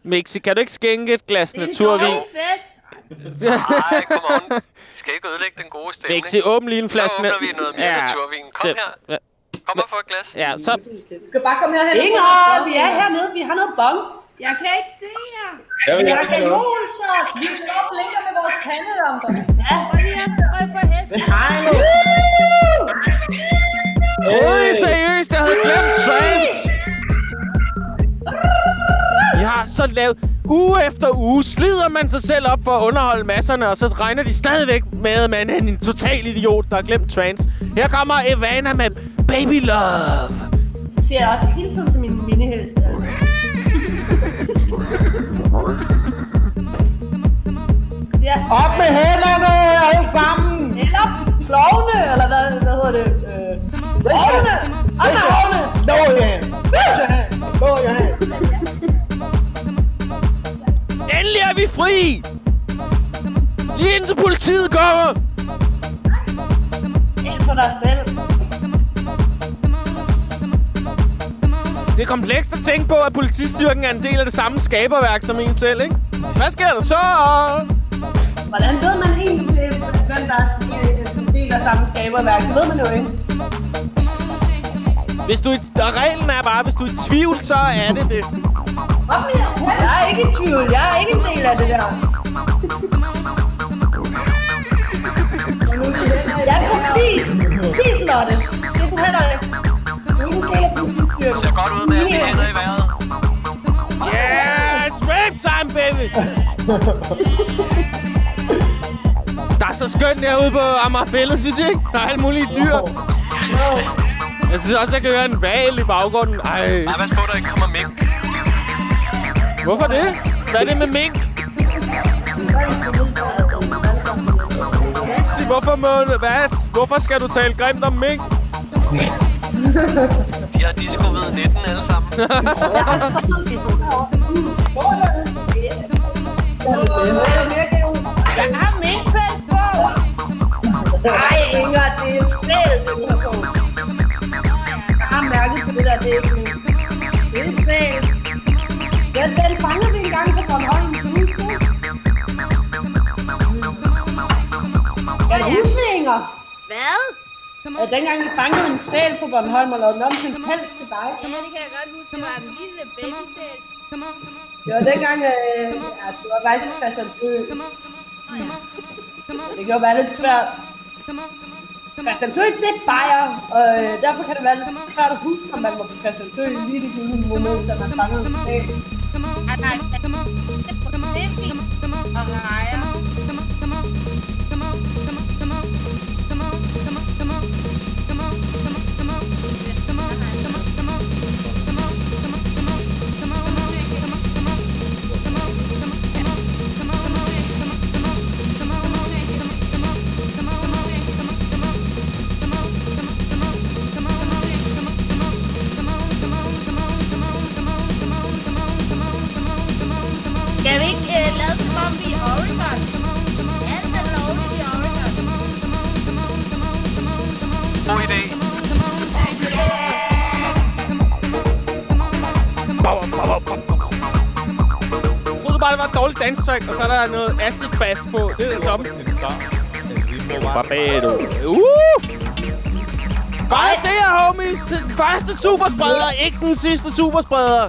Mixi, kan du ikke skænke et glas Det er en naturvin? fest. Nej, godmorgen. Vi skal ikke ødelægge den gode stemning. Mixi, åbn lige en flaske. Så åbner vi noget mere naturvin. Kom Så- her. Ja. Kom og få et glas. Ja, så... Du skal bare komme herhen. og Inger, vi er hernede. Vi har noget bong. Jeg kan ikke se jer. Jeg vil Vi ikke har have noget. Vi står og blinker med vores pandelamper. Ja. Lige at prøve for hesten. Hej nu. I seriøst, jeg havde glemt trance? Vi har så lavet... Uge efter uge slider man sig selv op for at underholde masserne, og så regner de stadigvæk med, at man er en total idiot, der har glemt trance. Her kommer Evana med Baby Love. Så siger jeg også hele tiden til min minihest. Yes. Op med hænderne, alle sammen! Eller klovne, eller hvad, hvad hedder det? Øh, Klovne! Op med klovne! Lower your hand. Raise your hand. Lower your hand. Endelig er vi fri! Lige indtil politiet kommer! Ind for dig selv. Det er komplekst at tænke på, at politistyrken er en del af det samme skaberværk som en selv, ikke? Hvad sker der så? Hvordan ved man egentlig, hvem der er en del af samme skaberværk? Det ved man jo ikke. Hvis du, er- og reglen er bare, hvis du er i tvivl, så er det det. Jeg er ikke i tvivl. Jeg er ikke en del af det der. Ja, præcis. Præcis, Lotte. Det er du heller ikke. Du er ikke en del af politistyrken. Ser godt ud med alle de hænder i vejret. Yeah, it's rape time, baby! Der er så skønt herude på Amagerfællet, synes I ikke? Der er alle mulige dyr. Jeg synes også, jeg kan høre en val i baggrunden. Ej. Ej, pas på, der ikke kommer mink. Hvorfor det? Hvad er det med mink? Sig, hvorfor, må, hvad? hvorfor skal du tale grimt om mink? De har disco ved 19 alle sammen. Jeg har minkpels på. Ej, Inger, det er selv, du har på. Jeg har mærket på det der, det er Inger? Hvad? Ja, dengang vi fangede en sæl på Bornholm og lavede den om til en pels til dig. Ja, det kan jeg godt huske. Det var en lille babysæl. Det var dengang, øh, ja, det var faktisk Christiansø. Det kan jo være lidt svært. Christiansø, det er bajer, og øh, derfor kan det være lidt svært at huske, om man var på Christiansø lige i det givne moment, da man fangede en sæl. Ah, nej, det track, og så er der noget acid bass på. Det er toppen. Barbado. Uh! Bare se jer, homies. Den første superspreder, ikke den sidste superspreder.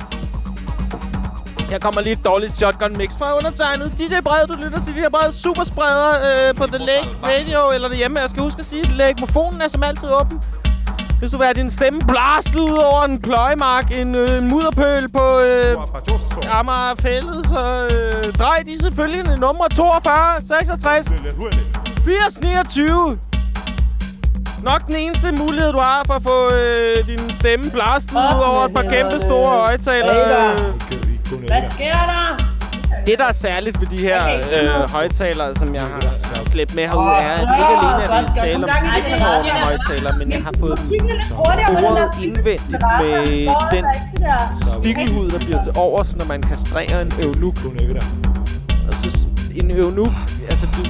Her kommer lige et dårligt shotgun mix fra undertegnet. DJ Brede, du lytter til de her brede superspreder øh, på The Lake Radio eller derhjemme. Jeg skal huske at sige, at er som altid åben. Hvis du vil have din stemme blastet ud over en pløjemark, en øh, mudderpøl på øh, Amagerfællet, så øh, drej de selvfølgelig nummer 42, 66, 80, 29. Nok den eneste mulighed, du har for at få øh, din stemme blastet ud over et par kæmpe store højtalere. Hvad sker der? Det, der er særligt ved de her øh, højtalere, som jeg har slæbt med herude, er, at ikke alene er det tale om Bitcoin højtalere, men jeg har fået dem boret indvendigt med den stikkelhud, der bliver til overs, når man kastrerer en eunuk. Og så en eunuk, altså du,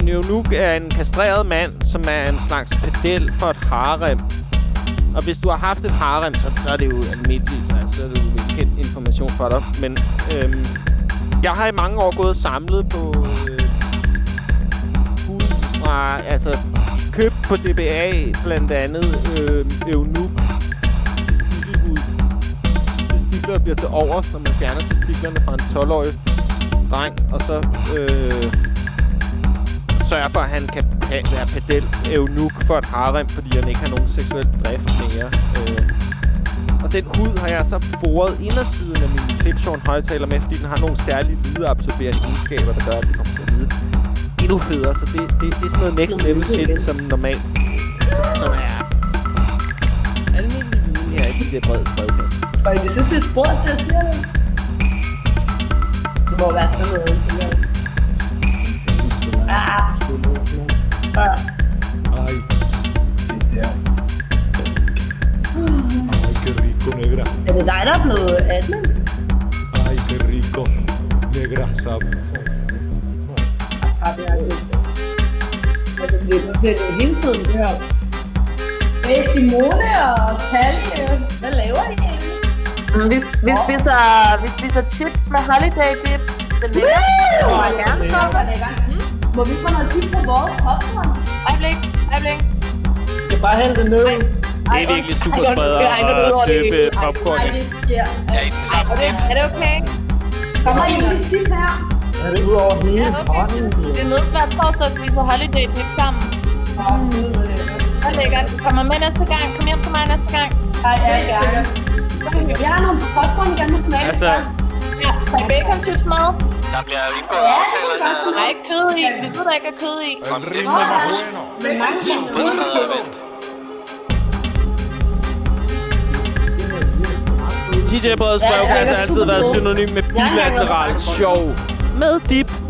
en eunuk er en kastreret mand, som er en slags pedel for et harem. Og hvis du har haft et harem, så, så er det jo almindeligt, altså, så er det jo kendt information for dig. Men øhm, jeg har i mange år gået og samlet på øh, fra, altså køb på DBA blandt andet øh, Eunuk testikelhud. Testikler bliver til over, så man fjerner testiklerne fra en 12-årig dreng, og så øh, sørger for, at han kan være pedel Eunuk for et harem, fordi han ikke har nogen seksuel drift mere. Øh, og den hud har jeg så boret indersiden af min Clipshorn højtaler med, fordi den har nogle særlige lydabsorberende egenskaber, der gør, at det kommer til at lyde endnu federe. Så det, det, det er sådan noget next level shit, som normalt som, som er almindelig viden her i det der brede brevkasse. Og jeg synes, det er spurgt, det jeg siger det. Det må være sådan noget. det. Ah. Ah. Ay, det der. Ay, qué rico, negra. Er det dig, der er blevet 18? Ay, qué rico. Negra, sabroso. Det er det. Og det bliver det bliver det hele tiden, det her. Hey, Simone og Talie, hvad laver I egentlig? Mm, Vi, vi, spiser, vi spiser chips med holiday dip. Det er lækkert. Det må jeg gerne Det få. er lækkert. Må vi få noget dip på vores popcorn? Øjeblik, øjeblik. Jeg kan bare hælde det ned. Det er virkelig super spreder at købe popcorn. Ej, det sker. Ja, i den samme Er det, er det okay? Kommer I med dip her? Er det ud over hele Ja, okay. potten? Vi mødes hver torsdag og spiser holiday dip sammen. Det er lækkert. Kommer med næste gang. Kom hjem til mig næste gang. Ej, ja, gerne. Jeg har nogle popcorn, jeg gerne vil smage. Altså, Ja, tag bacon chips med. Der bliver jo indgået aftaler her. Der er ikke kød i. Vi ved, der ikke er kød i. Om næste super spredet event. DJ Breds brevkasse har altid været synonym med bilateral sjov. Med dip.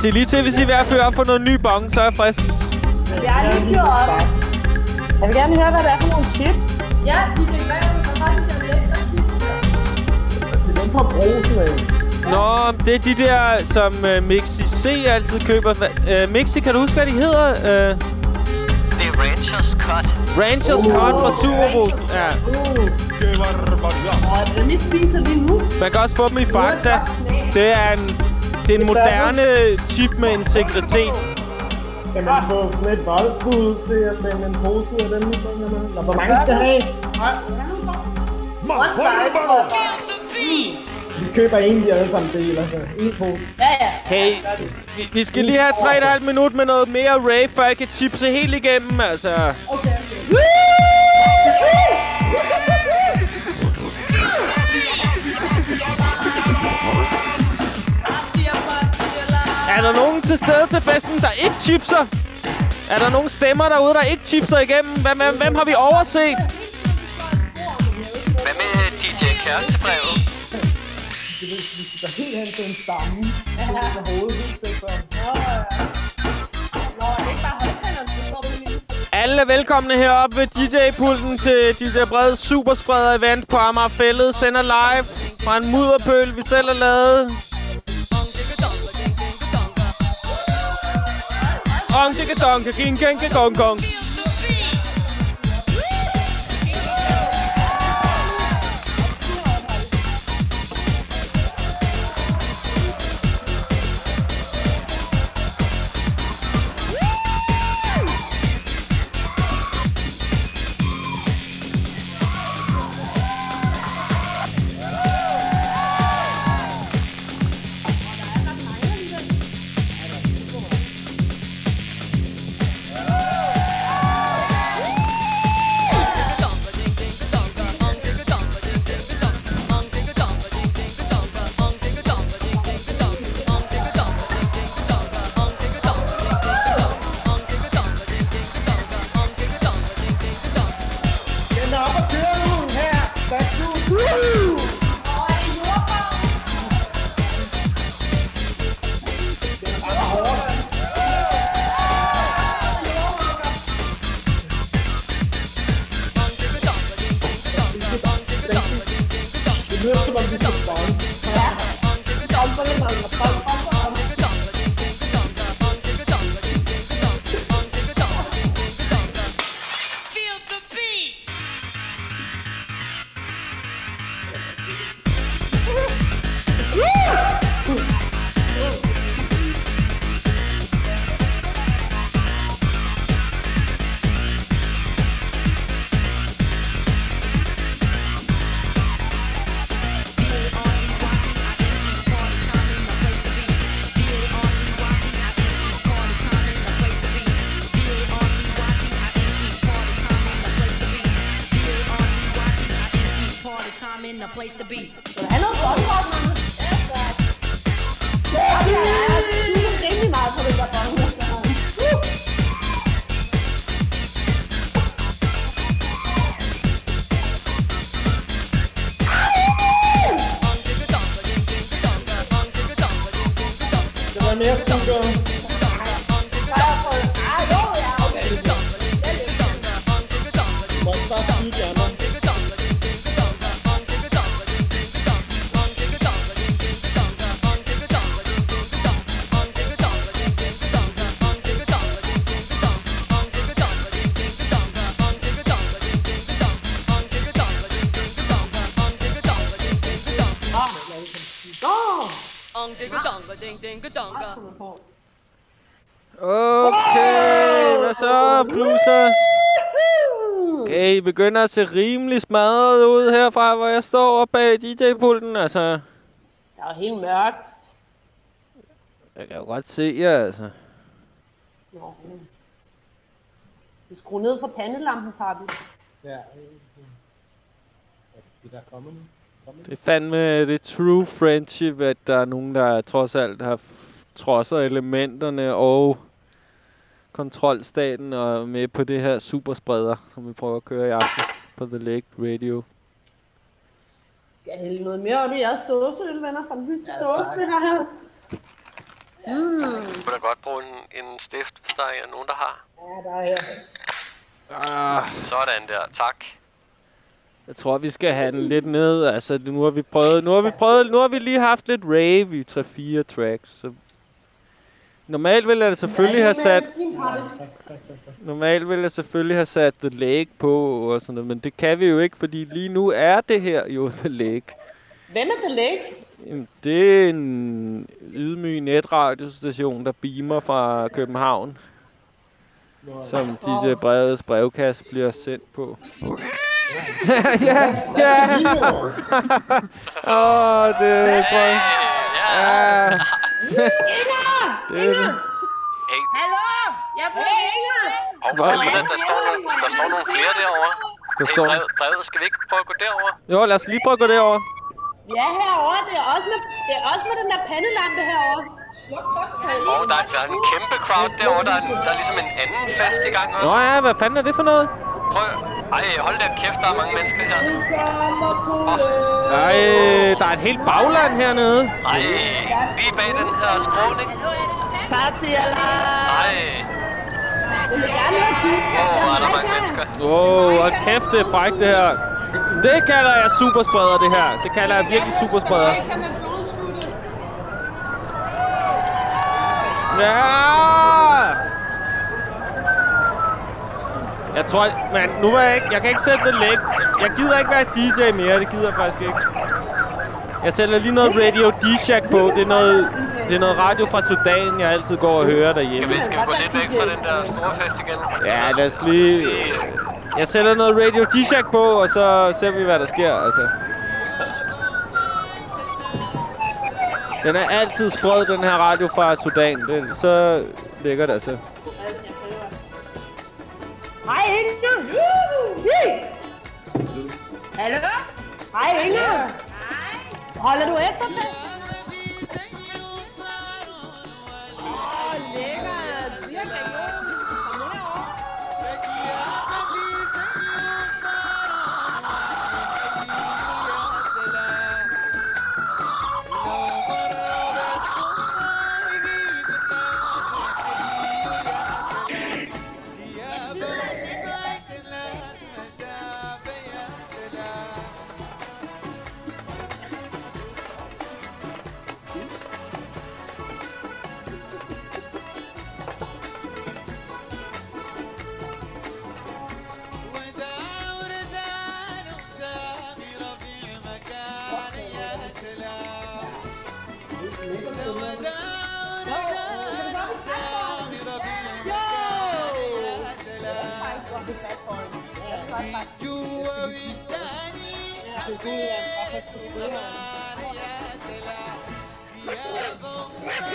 Se lige til, hvis I er ved at føre op for noget ny bong, så er jeg frisk. Jeg er lige gjort op. Jeg vil gerne høre, hvad det er for nogle chips. Ja, de kan gøre, har de der lækre chips? Det er dem fra brosen. Nå, det er de der, som uh, Mixi C altid køber. Uh, Mixi, kan du huske, hvad de hedder? Uh, Det er Ranchers Cut. Ranchers Cut fra Super Bowl. Ja. Dem, I spiser lige nu. Man kan også få dem i Fakta. Det er en, det er en moderne chip med integritet. Kan man få sådan et voldbud til at sende en pose af dem? Eller hvor mange skal have? One size for Vi køber en, de alle sammen deler, så en pose. Ja, ja. Hey, vi, vi skal lige have 3,5 minut med noget mere rave, før jeg kan chipse helt igennem, altså. Okay, okay. Er der nogen til stede til festen, der ikke chipser? Er der nogen stemmer derude, der ikke chipser igennem? Hvem, hvem, hvem har vi overset? Hvad med DJ Kærestebrevet? Vi skal helt hen til en stamme. Ja. På hovedet, helt til er det der i? Alle er velkomne heroppe ved DJ-pulten til DJ Breds superspreder-event på Amager Fælled. Sender live fra en mudderpøl, vi selv har lavet. Anke ketanke, king kenke kong kong. Gong. lyder som om vi skal bonde. Ja. Bom, bom, begynder at se rimelig smadret ud herfra, hvor jeg står oppe bag DJ-pulten. Altså, Det er helt mørkt. jeg kan jo godt se jer, altså. Nå. Du skruer ned for pandelampen, Papi. Ja. Det der kommer nu. Det er fandme det true friendship, at der er nogen, der trods alt har trodser elementerne og kontrolstaten og med på det her superspreder, som vi prøver at køre i aften på The Lake Radio. Skal jeg hælde noget mere op i jeres dåseøl, venner, fra den sidste dåse, vi har her? Mm. Du kunne da godt bruge en, en stift, hvis der er nogen, der har. Ja, der er her. Ah, Sådan der, tak. jeg tror, vi skal have den lidt ned. Altså, nu har vi prøvet, nu har vi prøvet, nu har vi lige haft lidt rave i 3-4 tracks. Så normalt ville jeg selvfølgelig have sat, normalt ville jeg selvfølgelig have sat The Lake på og sådan noget, men det kan vi jo ikke, fordi lige nu er det her jo The Lake. Hvem er det læg? Jamen, det er en ydmyg netradiostation, der beamer fra København. Som DJ Brevets brevkasse bliver sendt på. ja, ja. Åh, det tror jeg. Ja. det er det. Hey, Hallo? Jeg bliver Inger! hov, der, ligner, der, står nogle, der står nogle flere derovre. Der hey, står- brevet, brevet, skal vi ikke prøve at gå derover? Jo, lad os lige prøve at gå derover. Ja, herovre. Det er også med, det er også med den der pandelampe herovre. Og der, er- der er en kæmpe crowd derovre. Der er, der er ligesom en anden fest i gang også. Nå ja, hvad fanden er det for noget? Prøv. Ej, hold da kæft, der er mange mennesker her. Ej, der er et helt bagland hernede. Ej, lige bag den her skråning. Party alarm! Ej, åh, hvor er der mange mennesker. Wow, og kæft, det er frækt det her. Det kalder jeg superspreder, det her. Det kalder jeg virkelig superspreder. Ja! Jeg tror, men nu er jeg ikke, jeg kan ikke sætte det læg. Jeg gider ikke være DJ mere, det gider jeg faktisk ikke. Jeg sætter lige noget Radio D-Shack på. Det er noget, det er noget radio fra Sudan, jeg altid går og hører derhjemme. Skal vi, skal vi gå lidt væk fra den der store fest igen? Ja, lad os lige... Jeg sætter noget Radio D-Shack på, og så ser vi, hvad der sker, altså. Den er altid sprød, den her radio fra Sudan. Det så lækkert, altså. Hej, Inger. Hallo? Hej, Inger. Holder du efter det?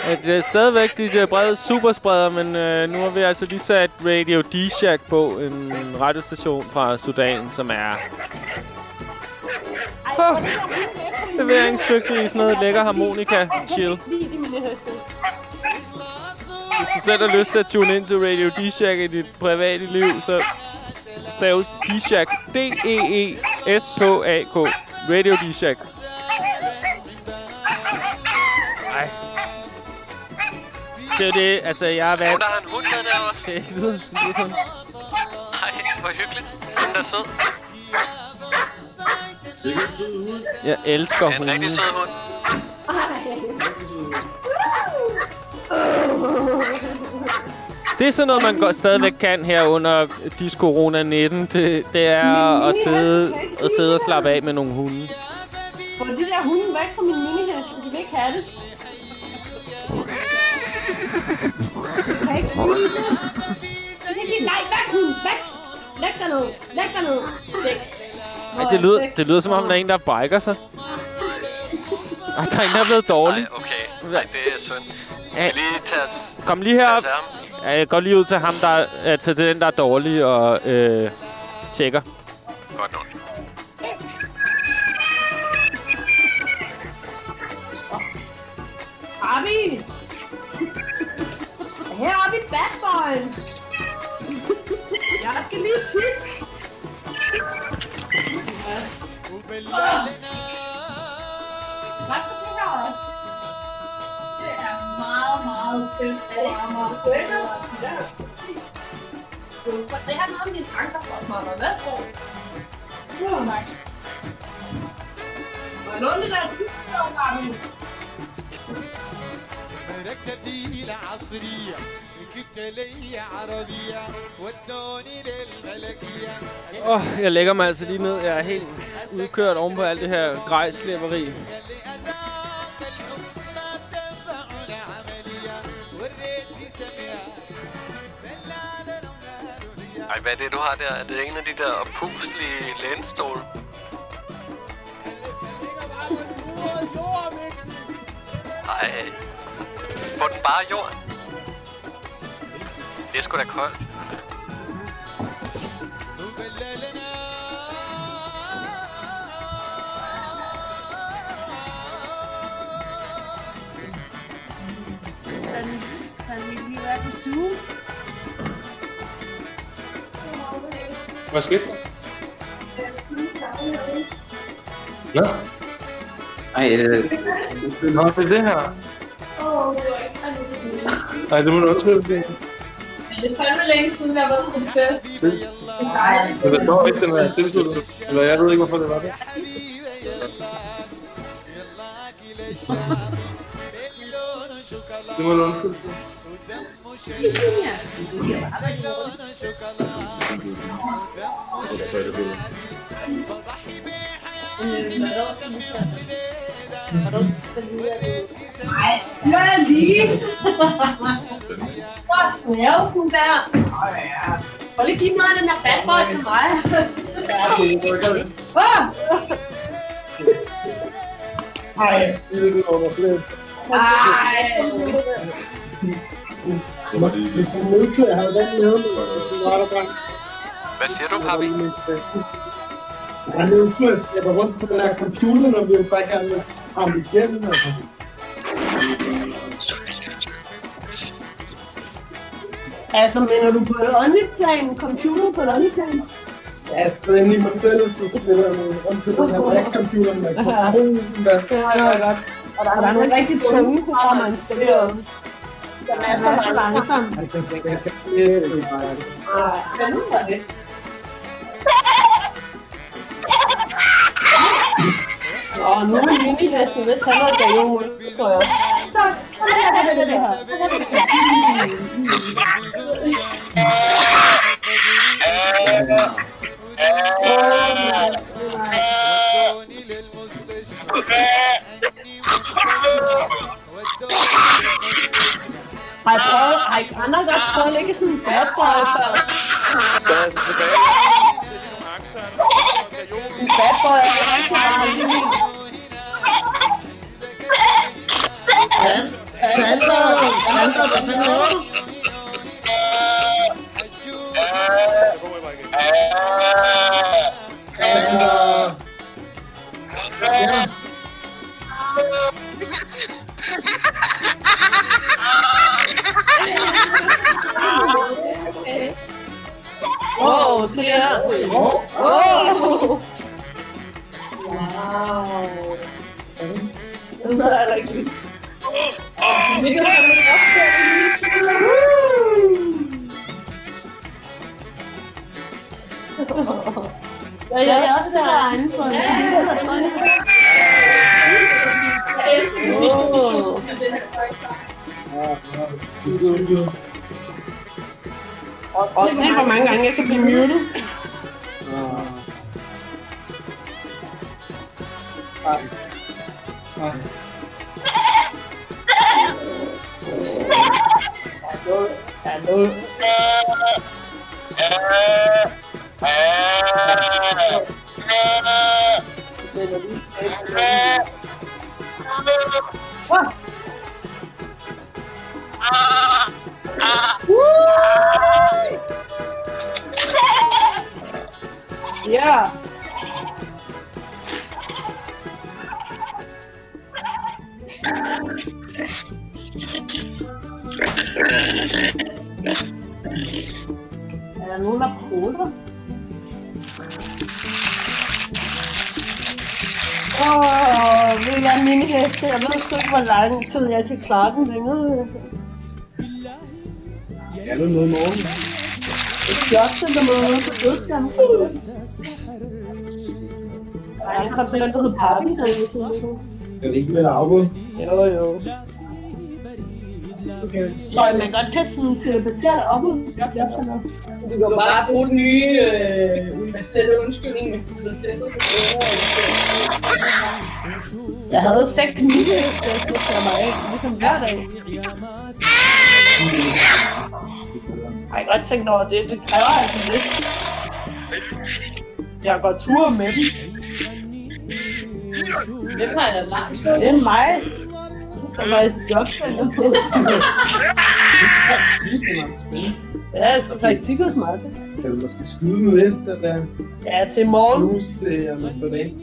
Det er stadigvæk DJ Breds superspreder, men øh, nu har vi altså lige sat Radio D-Shack på, en radiostation fra Sudan, som er oh, leveringsdygtig i sådan noget lækker harmonika chill. De. Hvis du selv har lyst til at tune ind til Radio D-Shack i dit private liv, så staves D-Shack E D-E-E-S-H-A-K. Radio D-Shack. Det er jo det, altså jeg er vant... der har en hund med der også. Det lyder, det lyder sådan. Ej, hvor hyggeligt. Den er sød. Jeg elsker Det er en rigtig sød hund. Det er sådan noget, man godt stadigvæk kan her under Disco Corona 19. Det, det er at sidde, at sidde og slappe af med nogle hunde. Få de der hunde væk fra min minihest, de vil ikke have det. Nej, væk hund, væk! Læg dig ned, læg dig ned. Væk. Ej, det, lyder, det lyder som om, der er en, der brækker sig. Ej, der er en, der er blevet dårlig. Ej, okay. Nej, det er synd. Ja. Lige tage. Kom lige herop. Ja, jeg går lige ud til ham, der er, til den, der er dårlig, og øh, tjekker. Godt nok. bad boy. Jeg skal lige tisse. Åh. Hvad skal du gøre? Det er meget, meget bedst for mig. Det har noget med dine anker for mig. Værsgo. Jo, nej. Må jeg låne det der tisse, Abi? ركبتي العصرية Åh, oh, jeg lægger mig altså lige ned. Jeg er helt udkørt oven på alt det her grejslæberi. Ej, hvad er det, du har der? Er det en af de der opuslige lænestole? Ej, på den bare jorden. Det er sgu da koldt. Hvad skete der? Nå, Ej, øh, Nå, det er det her. Åh, det var ikke så Nej, det må du undskylde. Men det er fandme længe siden, jeg har været til en fest. Nej, Men der står ikke, den er tilsluttet. Eller Nej, gør jeg lige. Hvor snæv sådan der. Åh ja. Prøv lige give noget af den der bad boy til mig. Åh! Ej, jeg spiller det over flere. Ej. Hvis jeg er nødt til at den med, så var der bare... Hvad siger du, Papi? Jeg er nødt til at slæbe rundt på den her computer, når vi vil bare gerne vil samle igennem. Altså. Altså, mener du på et åndeplan? Computer på et åndeplan? Ja, et sted inde i mig selv, så slæber jeg rundt på den her Mac-computer med mikrofonen. Har jeg godt. Og der, der er nogle rigtig tunge programmer installeret. Som er så, langsomt. Jeg kan, se det. Hvad nu var det? Og nu er minihesten vist han er gavehul, tror jeg. Så, så er det her. Har I prøvet, har I andre godt prøvet at lægge sådan en bad boy før? Så er jeg altså tilbage. bad boy, og det er rigtig meget. Sand, Sander, Sander, hvad fanden laver du? Sander. Ja. Åh, oh, se her. Åh! Oh. Wow. Den er der ikke lige. Det kan være lidt optaget. Ja, jeg er også derinde en Jeg elsker det. Åh. til det her Og, og se, hvor mange gange jeg kan blive muted. Hallo. Ah. Ja. Er der nogen, der prutter? Åh, oh, vil jeg mine heste? Jeg ved sgu ikke, hvor lang tid jeg kan klare den længere. Skal du noget i morgen? Et job til dem ude på dødskamp. Der er en konsulent, der hedder Parkinson. Er det ikke med afgået? Jo, jo. Okay. Så man godt kan sådan teleportere op ud jobcenter. Du kan bare bruge den nye øh, universelle undskyldning med protester på Jeg havde seks muligheder til at sætte mig af, ligesom hver dag. Jeg har godt tænkt over det. Det kræver altså lidt. Jeg går tur med dem. Det jeg langt. Det er mig. Det står faktisk jobcenter på. Ja, jeg skal praktik hos mig. Kan du måske skyde den lidt, den der Ja, til morgen. snus til om et par dage?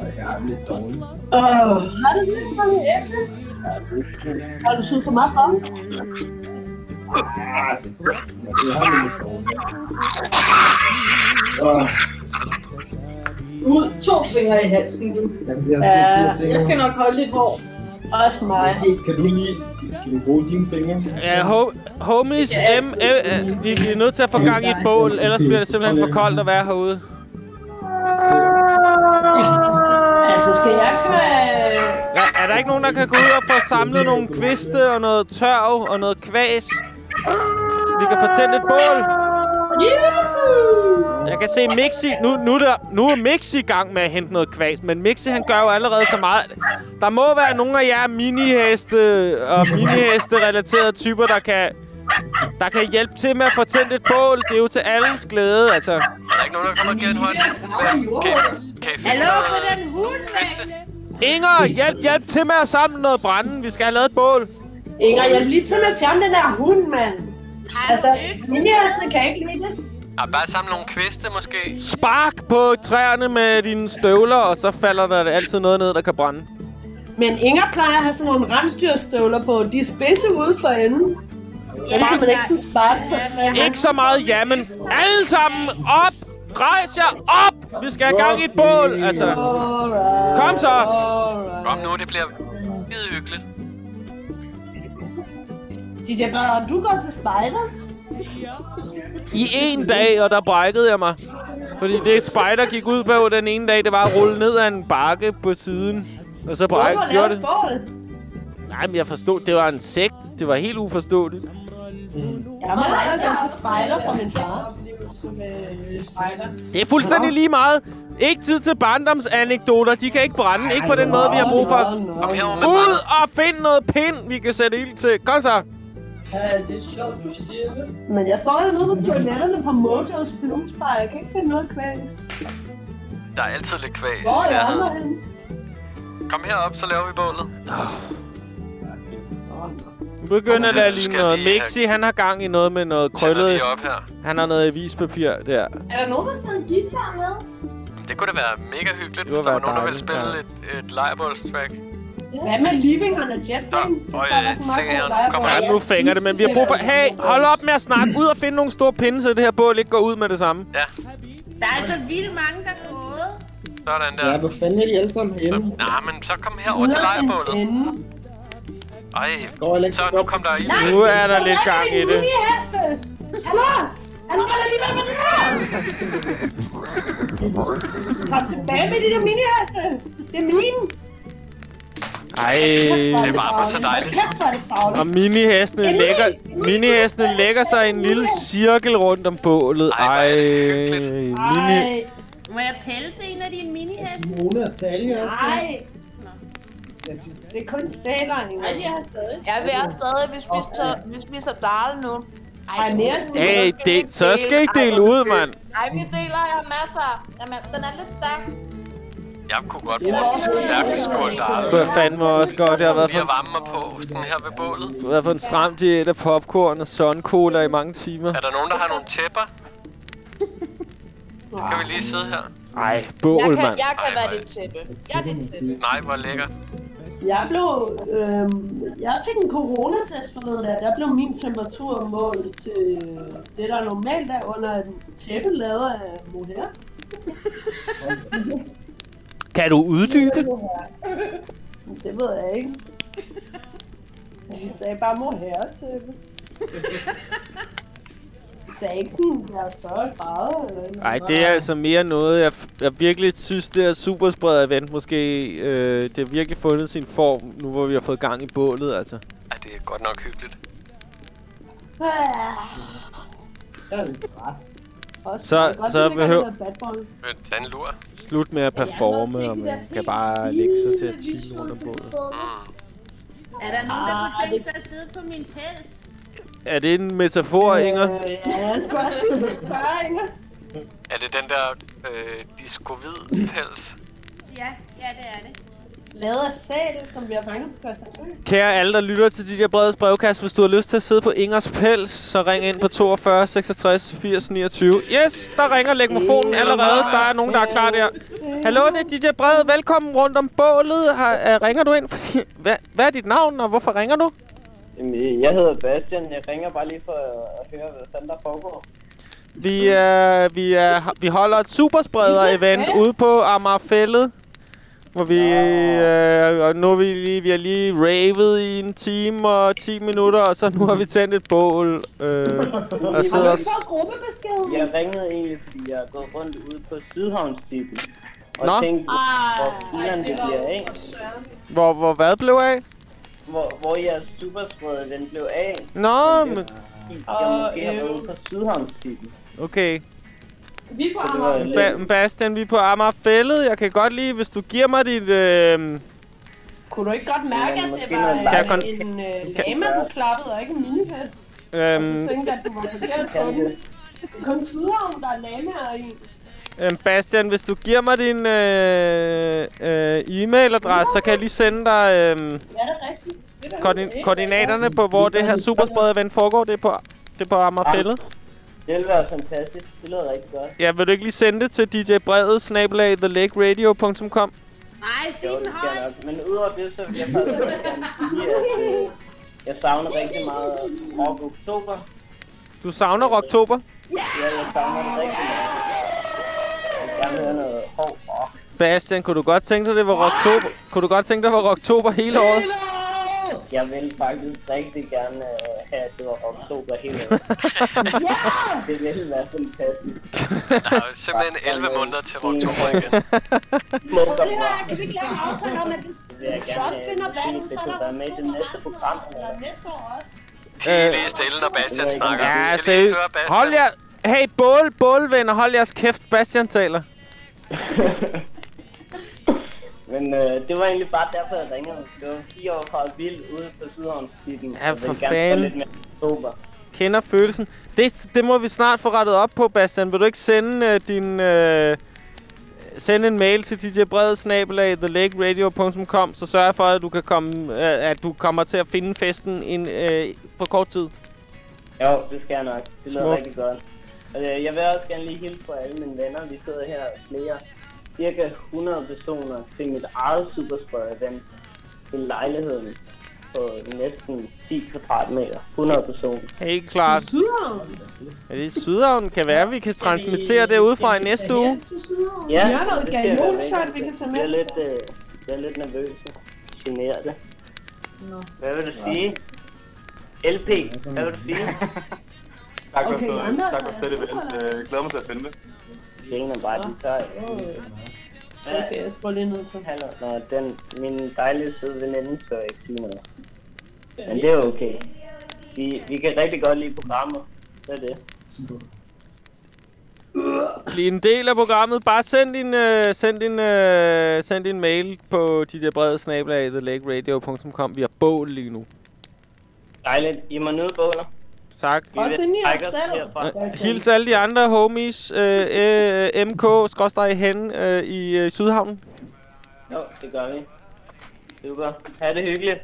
Ej, jeg er lidt dårlig. Åh, har du lidt for det æble? Har du syet for meget for mig? Ah, det altså, jeg har det lidt dårligt. Ud to fingre i halsen, du. Jamen, det er også det, jeg tænker. Jeg skal nok holde lidt hår. Også mig. Måske kan du lige kan du bruge dine fingre? Ja, ho homies, M, øh, øh, vi bliver nødt til at få gang i et bål, ellers bliver det simpelthen for koldt at være herude. Altså, skal jeg køre... Ja, er der ikke nogen, der kan gå ud og få samlet nogle kviste og noget tørv og noget kvæs? Vi kan få tændt et bål. Jeg kan se Mixi. Nu, nu, er der, nu er Mixi i gang med at hente noget kvæs, men Mixi han gør jo allerede så meget. Der må være nogle af jer miniheste og miniheste-relaterede typer, der kan, der kan hjælpe til med at få tændt et bål. Det er jo til alles glæde, altså. Er der ikke nogen, der kommer og giver en hånd? Hvad? Kan, I- kan I finde Hallo for den hund! Inger, hjælp, hjælp til med at samle noget brænde. Vi skal have lavet et bål. Inger, jeg lige til med at fjerne den der hund, mand. Altså, mine heste kan ikke lide det. Ja, bare samle nogle kviste, måske. Spark på træerne med dine støvler, og så falder der altid noget ned, der kan brænde. Men Inger plejer at have sådan nogle rensdyrstøvler på. De er spidse ude for enden. Kan man ikke sådan sparke på træerne. Ikke så meget ja, men alle sammen op! Rejs jer op! Vi skal have gang i et bål, altså. Kom så! Kom nu, det bliver skide hyggeligt. DJ Brad, du går til spejder? I en dag, og der brækkede jeg mig. Fordi det spider gik ud på den ene dag, det var at rulle ned ad en bakke på siden. Og så bræk, Hvorfor gjorde det. bål? Nej, men jeg forstod, det var en sekt. Det var helt uforståeligt. Jeg må aldrig gå til spejder fra min far. Det er fuldstændig lige meget. Ikke tid til barndomsanekdoter. De kan ikke brænde. Ikke på den måde, vi har brug for. Ud og find noget pind, vi kan sætte ild til. Kom så. Ja, det er sjovt, du siger det. Men jeg står dernede på toiletterne på Mojos Bluesbar. Jeg kan ikke finde noget kvæg. Der er altid lidt kvæs. Hvor er jeg nærheden. henne? Kom herop, så laver vi bålet. Nu begynder noget. lige have- Mixi, han har gang i noget med noget krøllet. lige op her. Han har noget avispapir der. Er der nogen, der har taget en guitar med? Det kunne da være mega hyggeligt, Det hvis der var være nogen, der ville spille et, et lejrbålstrack. Hvad med Living on a Jet Plane? Og jeg se her, nu kommer Ja, nu fænger det, men vi har brug for... Hey, hold op med at snakke. Ud og finde nogle store pinde, så det her bål ikke går ud med det samme. Ja, Der er så vildt mange, der er gået. sådan Ja, der. hvor fanden er de alle sammen henne? Nej, men så kom herover til lejrbålet. Ej, så nu kom der i. Nu er der lidt gang i det. Hallo? Han holder lige med den her! Kom tilbage med de der miniheste! Det er mine! Ej. Det varmer så dejligt. Er. Og minihestene lægger, minihestene lægger sig i en lille cirkel rundt om bålet. Ej, mini... Må jeg pelse en af dine miniheste? Simone og Talia også. nej. Det er kun sæler, Inger. Nej, de er her stadig. Jeg vil have stadig, vi spiser, vi spiser dal nu. Ej, mere. Hey, det, så skal I ikke dele ud, mand. Ej, vi deler, jeg har masser. Jamen, den er lidt stærk. Jeg kunne godt bruge en stærk skål der. Det var fandme også godt. Jeg har været Lige at på, varme mig på sådan her ved bålet. været på en stram diæt af popcorn og suncola i mange timer. Er der nogen, der har nogle tæpper? Så kan vi lige sidde her. Ej, bål, Jeg kan, mand. jeg kan Ej, være hvor- dit tæppe. Jeg er dit tæppe. Nej, hvor lækker. Jeg blev... Øhm, jeg fik en coronatest forleden der. Der blev min temperatur målt til det, der normalt er under en tæppe lavet af mohair. Kan du uddybe? Det ved jeg ikke. De sagde bare mohair-tæppe. De sagde ikke sådan, der er 40 grader eller noget. Nej, det er altså mere noget, jeg, jeg virkelig synes, det er superspredt event måske. Øh, det har virkelig fundet sin form, nu hvor vi har fået gang i bålet, altså. Ej, det er godt nok hyggeligt. Ah, Jeg er lidt træt. Også Så- godt, så behøver-. Men tag en lur. Slut med at performe, og man kan bare lægge sig til at chille rundt om bålet. Er der nogen, der kunne tænke sig at sidde på min pels? Er det en metafor, Inger? Øh, ja, jeg skulle også lige spørge, Inger. Er det den der øh, disco-hvid-pels? Ja, ja, det er det. Lavet af sæl, som vi har fanget på Christiansø. Kære alle, der lytter til de der brede brevkast, hvis du har lyst til at sidde på Ingers pels, så ring ind på 42 66 80 29. Yes, der ringer legmofonen allerede. Der er nogen, der er klar der. Hallo, det er DJ Brede. Velkommen rundt om bålet. Har, uh, ringer du ind? Fordi, hvad, hvad er dit navn, og hvorfor ringer du? Jamen, jeg hedder Bastian. Jeg ringer bare lige for at høre, hvad fanden der foregår. Vi, er, vi, er, vi holder et superspreder-event ude på Amagerfællet. Hvor vi, øh, og nu er vi lige, vi har lige ravet i en time og 10 minutter, og så nu har vi tændt et bål. Øh, og Så gruppebesked. Jeg ringede egentlig, fordi jeg er gået rundt ude på Sydhavnstippen. Og Nå. tænkte, Ah, hvor filen det bliver af. hvor, hvor hvad blev af? Hvor, hvor jeres superspreder den blev af. Nå, men, Jeg måske har været ude på Sydhavnstippen. okay. Vi er på Amager. Ba- Bastian, vi er på Amagerfællet. Jeg kan godt lide, hvis du giver mig dit... Øh, Kunne du ikke godt mærke, at det var Kan kon- en øh, lama, du klappede, og ikke en minihest? Og Øhm. så tænkte at du var forkert på den. Det er kun Sydhavn, der er lamaer i. Øhm, Bastian, hvis du giver mig din øh, øh, e-mailadresse, så kan jeg lige sende dig øh, Ja, det rigtigt. Det koordin- koordinaterne på, hvor det her superspread-event foregår. Det er på, det er på Amagerfællet. Det ville være fantastisk. Det lyder rigtig godt. Ja, vil du ikke lige sende det til DJ Bredet, snabelag, thelakeradio.com? Nej, sig Jo, den højt. Men udover det, så vil jeg faktisk sige, at øh, jeg savner rigtig meget rock oktober. Du savner Rocktober. Ja, jeg savner det rigtig meget. Jeg vil gerne høre noget hård rock. Bastian, kunne du godt tænke dig, det var Rocktober? Kunne du godt tænke dig, det var Rocktober hele året? Jeg vil faktisk rigtig gerne øh, have, at det var oktober hele året. Det ville være fantastisk. Der er jo simpelthen 11 måneder til oktober igen. Det bra. kan vi ikke lave en aftale om, at Det vil jeg Trump gerne vinder have. valget, Det så er være med i det næste program. der næste år også? Tig lige stille, når Bastian snakker. Ja, seriøst. Hold jer... Hey, bål, bålvenner, hold jeres kæft. Bastian taler. Men øh, det var egentlig bare derfor, jeg ringede. Det var fire år fra vild ude på Sydhavnsbyen. Ja, for fanden. lidt mere sober. Kender følelsen. Det, det må vi snart få rettet op på, Bastian. Vil du ikke sende øh, din... Øh, sende en mail til DJ Brede, snabelag, thelakeradio.com, så sørg for, at du, kan komme, øh, at du kommer til at finde festen en, øh, på kort tid. Jo, det skal jeg nok. Det lyder Smukt. rigtig godt. Og, øh, jeg vil også gerne lige hilse på alle mine venner. Vi sidder her flere, cirka 100 personer til mit eget supersprøj-event i lejligheden på næsten 10 kvadratmeter. 100 personer. Helt klart. Sydhavn? Ja, det er Sydhavn. Kan være, vi kan transmittere det udefra i næste uge. Ja, Vi har noget det skal jeg være galionshot, med. vi kan tage Jeg er med. lidt, øh, jeg er lidt nervøs. Generet. Hvad vil du sige? LP, hvad vil du sige? Tak for Okay, andre- tak for fedt event. Øh, glæder mig til at finde det. Tingene er bare de tør. Okay, jeg skruer lige ned så. Hallo, nå, den, min dejlige søde veninde tør ikke sige noget. Men det er okay. Vi, vi kan rigtig godt lide programmet. Det er det. Bliv en del af programmet. Bare send din, øh, send din, øh, send din mail på de der brede snabelag, thelakeradio.com. Vi har bål lige nu. Dejligt. I må nyde båler. Tak. Herfra. Øh, Hils alle de andre homies, øh, øh, MK, skråstrej hen øh, i øh, Sydhavnen. Jo, det gør vi. Super. Ha' det hyggeligt.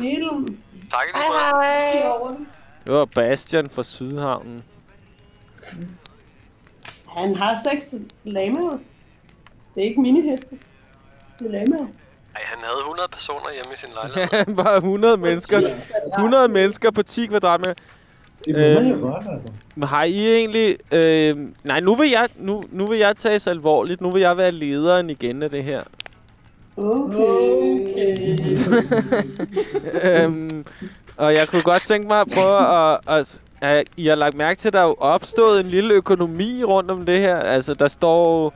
Film. Tak i Hej, hej. Det var Bastian fra Sydhavnen. Han har seks lamaer. Det er ikke miniheste. Det er lamaer. Ej, han havde 100 personer hjemme i sin lejlighed. Han var 100 mennesker. 100 mennesker på 10 kvadratmeter. Det må man jo godt, altså. Men har I egentlig... Øh, nej, nu vil, jeg, nu, nu vil jeg tages alvorligt. Nu vil jeg være lederen igen af det her. Okay. øhm, og jeg kunne godt tænke mig at prøve at, at, at... I har lagt mærke til, at der er jo opstået en lille økonomi rundt om det her. Altså, der står...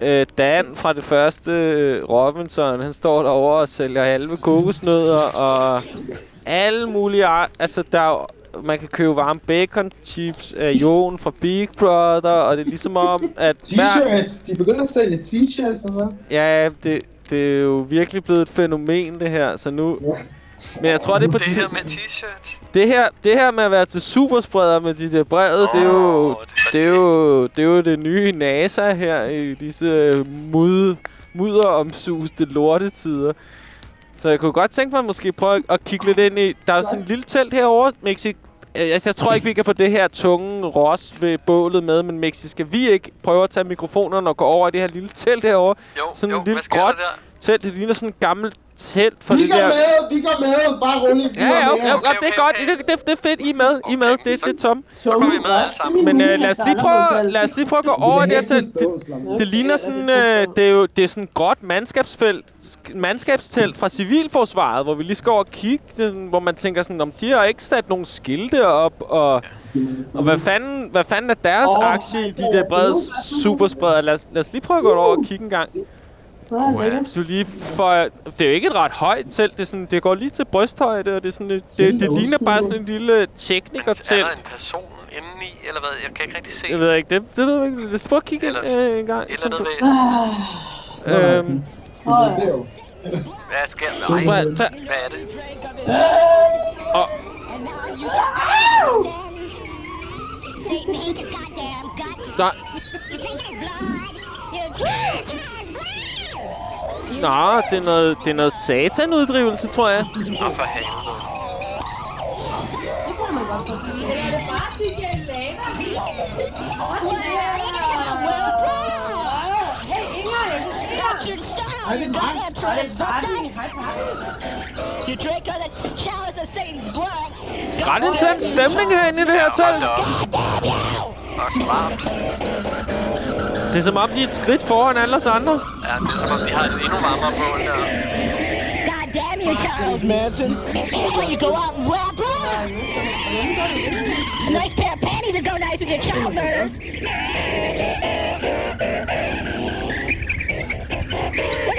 Øh, Dan fra det første øh, Robinson, han står derovre og sælger halve kokosnødder og alle mulige art. Altså, der er man kan købe varme bacon chips af Jon fra Big Brother, og det er ligesom om, at T-shirts. De begynder at sælge t-shirts, eller hvad? Ja, det, det er jo virkelig blevet et fænomen, det her. Så nu... Men jeg tror, det er på Det her med t-shirts. det her, det her med at være til superspreder med de der brevet, det er jo det er jo det er jo det nye NASA her i disse mud, mudderomsuste lortetider. Så jeg kunne godt tænke mig måske prøve at- kigge lidt ind i... Der er sådan et lille telt herovre, Mexi. Altså, jeg tror ikke, vi kan få det her tunge ros ved bålet med, men Mexi, skal vi ikke prøve at tage mikrofonerne og gå over i det her lille telt herovre? Jo, sådan jo, et lille gråt telt. Det ligner sådan et gammelt telt for Vi det går der... med, vi går med. Bare roligt. vi Ja, går ja, med. okay, okay, det er godt. Det, det, det er fedt. I er med. I er med. Det, det er tom. Så går vi med alle sammen. Men øh, lad, os lige prøve, lad os lige prøve at gå over det her telt. Det, det ligner sådan, øh, det er jo det er sådan et gråt mandskabsfelt, sk- mandskabstelt fra Civilforsvaret, hvor vi lige skal over og kigge, sådan, hvor man tænker sådan, om de har ikke sat nogle skilte op, og, og hvad, fanden, hvad fanden er deres Åh, aktie i de der brede superspreder? Lad os, lad os lige prøve at gå over og kigge en gang. Hvis du lige får, det er jo ikke et ret højt telt, det, er sådan, det går lige til brysthøjde, og det, er sådan, et, det, det ligner bare sådan en lille Er teknikertelt. der en person indeni, eller hvad? Jeg kan ikke rigtig se. Jeg ved ikke, det, det ved jeg ikke. Lad os prøve at kigge ind, Ellers- øh, en gang. Et eller andet væsen. Øhm, Hvad sker der? Ej, Hvad- hvad- hvad er det? og, nej. Nå, det er noget, det er noget satanuddrivelse, tror jeg. Nå, for helvede. Det kan man godt forstå. Men er det bare DJ Lava? Hey, Inger, jeg kan se er mig. Hej, party. Hej, party. You drink all that showers of Satan's blood. Ret intens stemning herinde i det her telt. Og så varmt. Det er som om, de er et skridt foran alle os andre. Ja, det er som om, de har et endnu varmere bål der. God damn you, Charles Manson. When you go out and rap, A nice pair of panties would go nice with your child murders.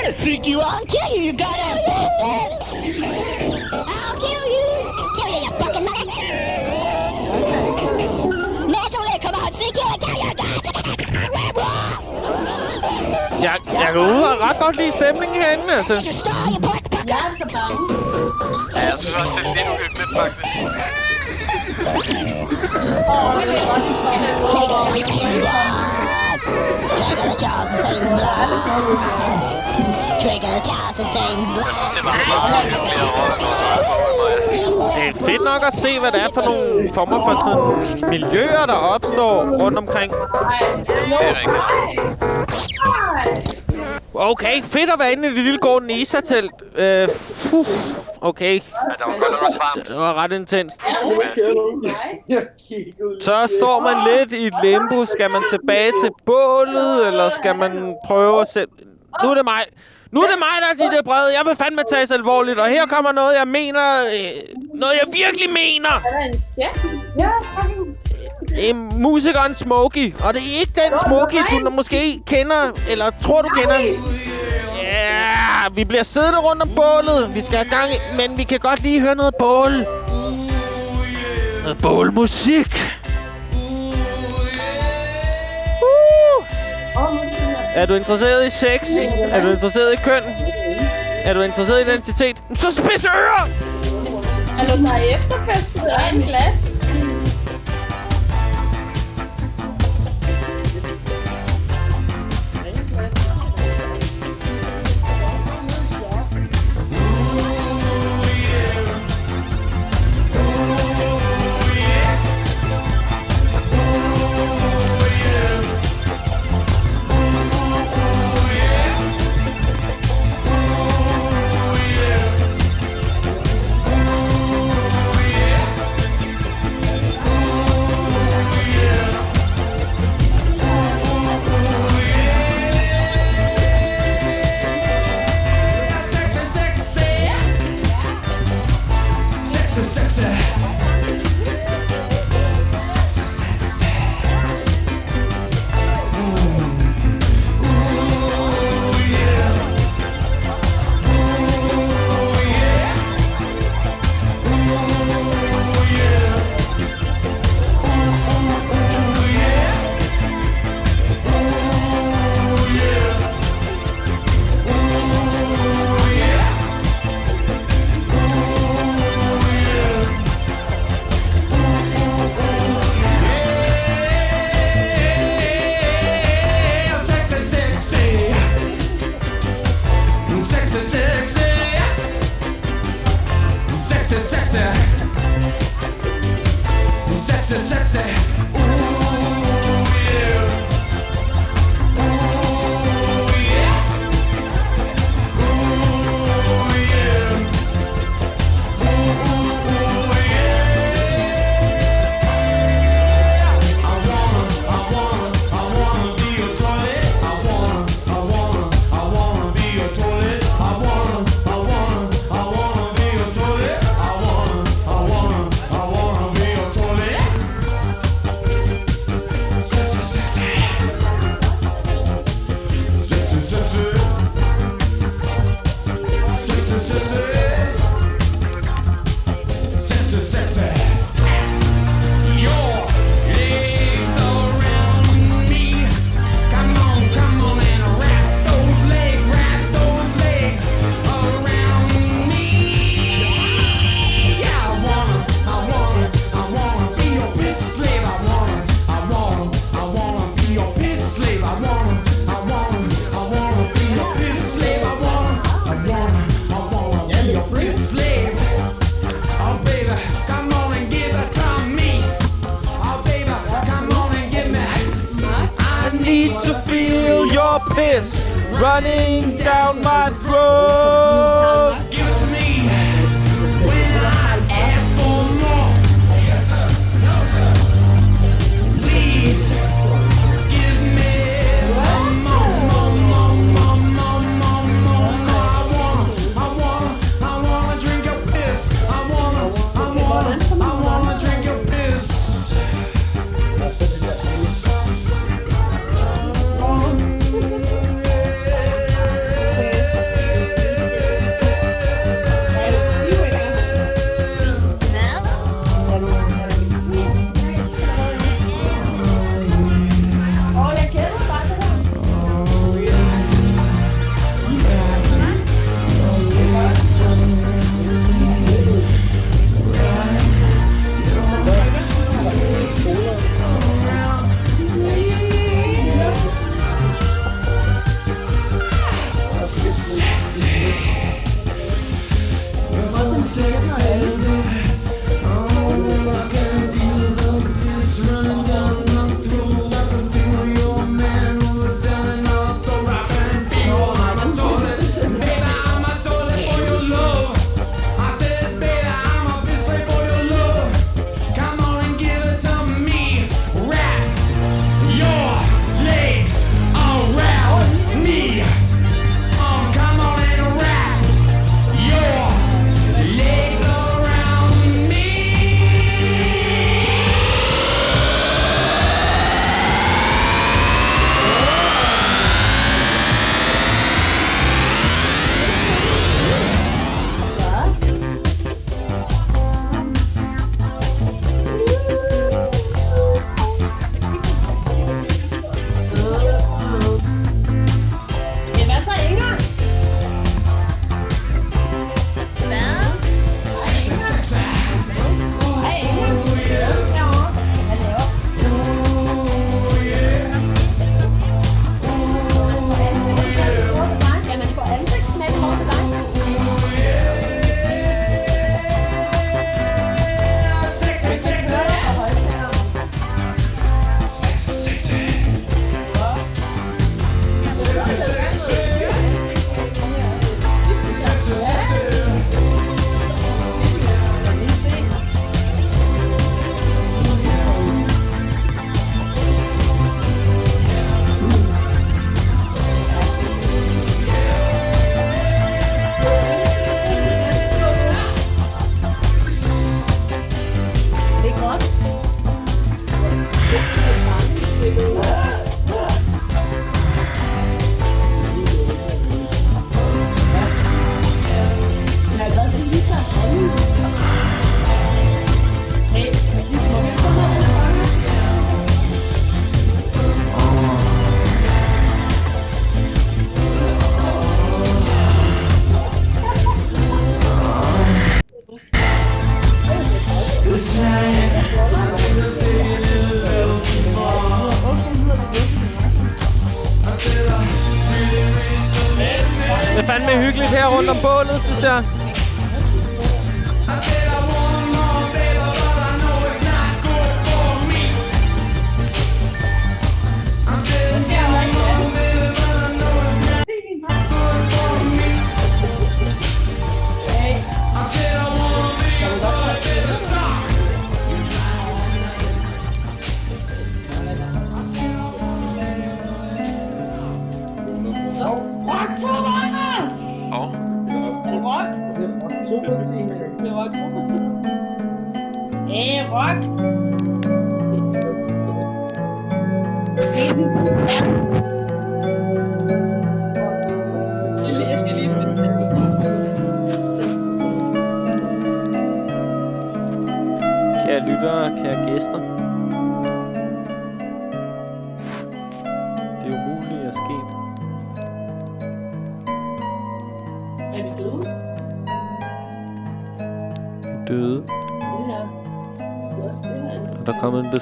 Freak you out and kill you, you goddamn bastard! I'll kill you! Kill you, you fucking mother! Naturally, come on, freak you and kill you, goddamn! Jeg, jeg kan ud og ret godt lide stemningen herinde, altså. Jeg er så bange. Ja, jeg synes også, det er lidt uhyggeligt, faktisk. Åh, det er godt, de Jeg synes, det var meget hyggeligt at røre vores eget bål, må jeg sige. Det er fedt nok at se, hvad det er for nogle former for sådan miljøer, der opstår rundt omkring. Det er rigtigt. Okay, fedt at være inde i det lille gårde Nisa-telt. Øh, puh, okay. Ja, der var godt varmt. Det var ret intenst. Så står man lidt i et limbo. Skal man tilbage til bålet, eller skal man prøve at selv... Nu er det mig. Nu er det mig, der er de der brede. Jeg vil fandme tages alvorligt. Og her kommer noget, jeg mener... Øh, noget, jeg virkelig mener. Ja, ja. Det er musikeren Smokey. Og det er ikke den Smokey, du måske kender, eller tror, du kender. Yeah, vi bliver siddende rundt om bålet. Vi skal have gang i, men vi kan godt lige høre noget bål. Noget bålmusik. Uh. Er du interesseret i sex? Er du interesseret i køn? Er du interesseret i identitet? Så spids ører! Hallo, der efterfest på egen glas. Sexy, sexy.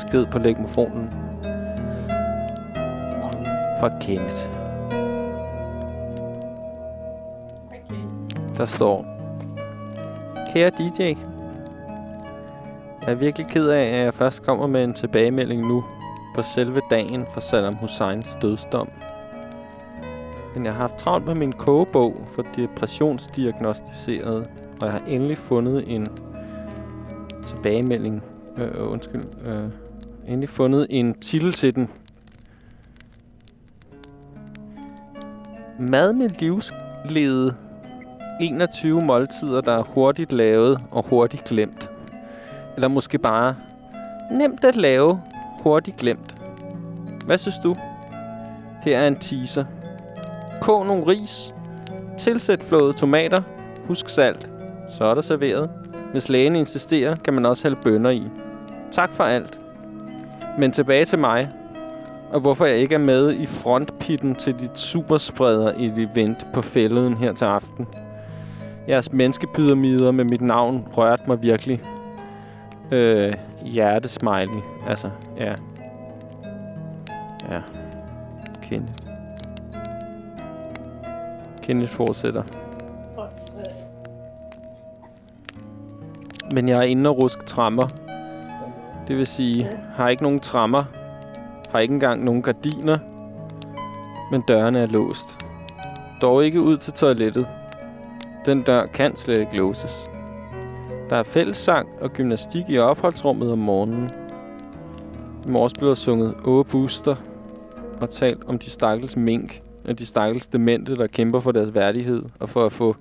Besked på legmofonen. Fra Kenneth. Der står... Kære DJ. Jeg er virkelig ked af, at jeg først kommer med en tilbagemelding nu på selve dagen for Saddam Husseins dødsdom. Men jeg har haft travlt med min kogebog for depressionsdiagnostiseret, og jeg har endelig fundet en tilbagemelding. Øh, øh undskyld. Øh, endelig fundet en titel til den. Mad med livslede 21 måltider, der er hurtigt lavet og hurtigt glemt. Eller måske bare nemt at lave, hurtigt glemt. Hvad synes du? Her er en teaser. Kog nogle ris. Tilsæt flåede tomater. Husk salt. Så er der serveret. Hvis lægen insisterer, kan man også hælde bønner i. Tak for alt. Men tilbage til mig. Og hvorfor jeg ikke er med i frontpitten til dit superspreder i et event på fælleden her til aften. Jeres menneskepyramider med mit navn rørte mig virkelig. Øh, hjertesmiley. Altså, ja. Ja. Kenneth. Kenneth fortsætter. Men jeg er inde og ruske trammer. Det vil sige, har ikke nogen trammer. Har ikke engang nogen gardiner. Men dørene er låst. Dog ikke ud til toilettet. Den dør kan slet ikke låses. Der er fællessang og gymnastik i opholdsrummet om morgenen. I morges blev der sunget Åge og talt om de stakkels mink og de stakkels demente, der kæmper for deres værdighed og for at få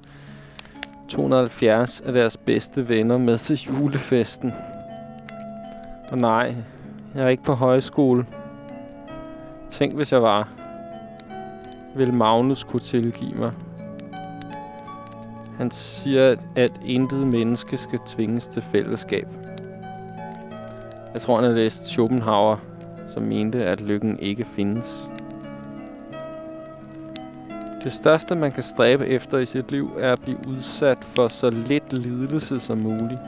270 af deres bedste venner med til julefesten. Og nej, jeg er ikke på højskole. Tænk, hvis jeg var. Vil Magnus kunne tilgive mig? Han siger, at, at intet menneske skal tvinges til fællesskab. Jeg tror, han har læst Schopenhauer, som mente, at lykken ikke findes. Det største, man kan stræbe efter i sit liv, er at blive udsat for så lidt lidelse som muligt.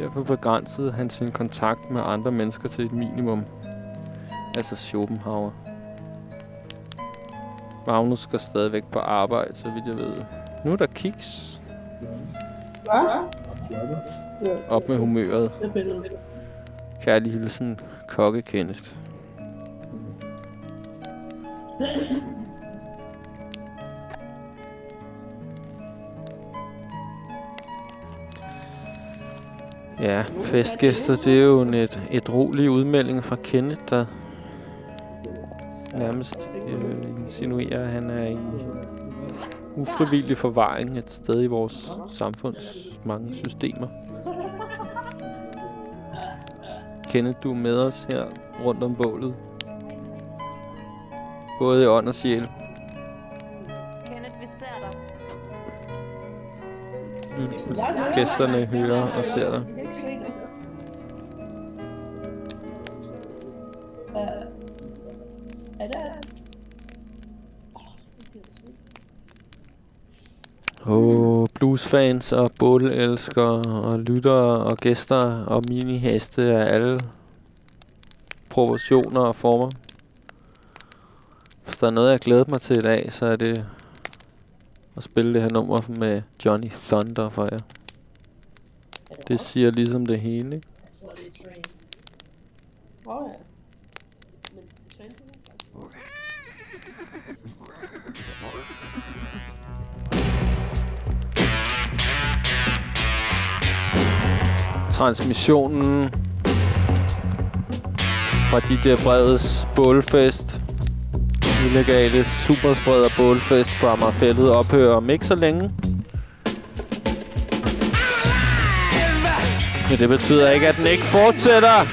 Derfor begrænsede han sin kontakt med andre mennesker til et minimum. Altså Schopenhauer. Magnus skal stadigvæk på arbejde, så vidt jeg ved. Nu er der kiks. Hvad? Op med humøret. Kærlig hilsen, Kokke Kenneth. Ja, festgæster, det er jo en et, et rolig udmelding fra Kenneth, der nærmest øh, insinuerer, at han er i ufrivillig forvaring et sted i vores samfunds mange systemer. Kenneth, du er med os her rundt om bålet. Både i ånd og sjæl. Gæsterne hører og ser dig. Er oh, bluesfans og bålelskere og lyttere og gæster og miniheste af alle proportioner og former. Hvis der er noget, jeg glæder mig til i dag, så er det at spille det her nummer med Johnny Thunder for jer. Det siger ligesom det hele, ikke? Åh ja. transmissionen fra de der Breds bålfest. Illegale superspreder bålfest på Amagerfældet ophører om ikke så længe. Men det betyder ikke, at den ikke fortsætter.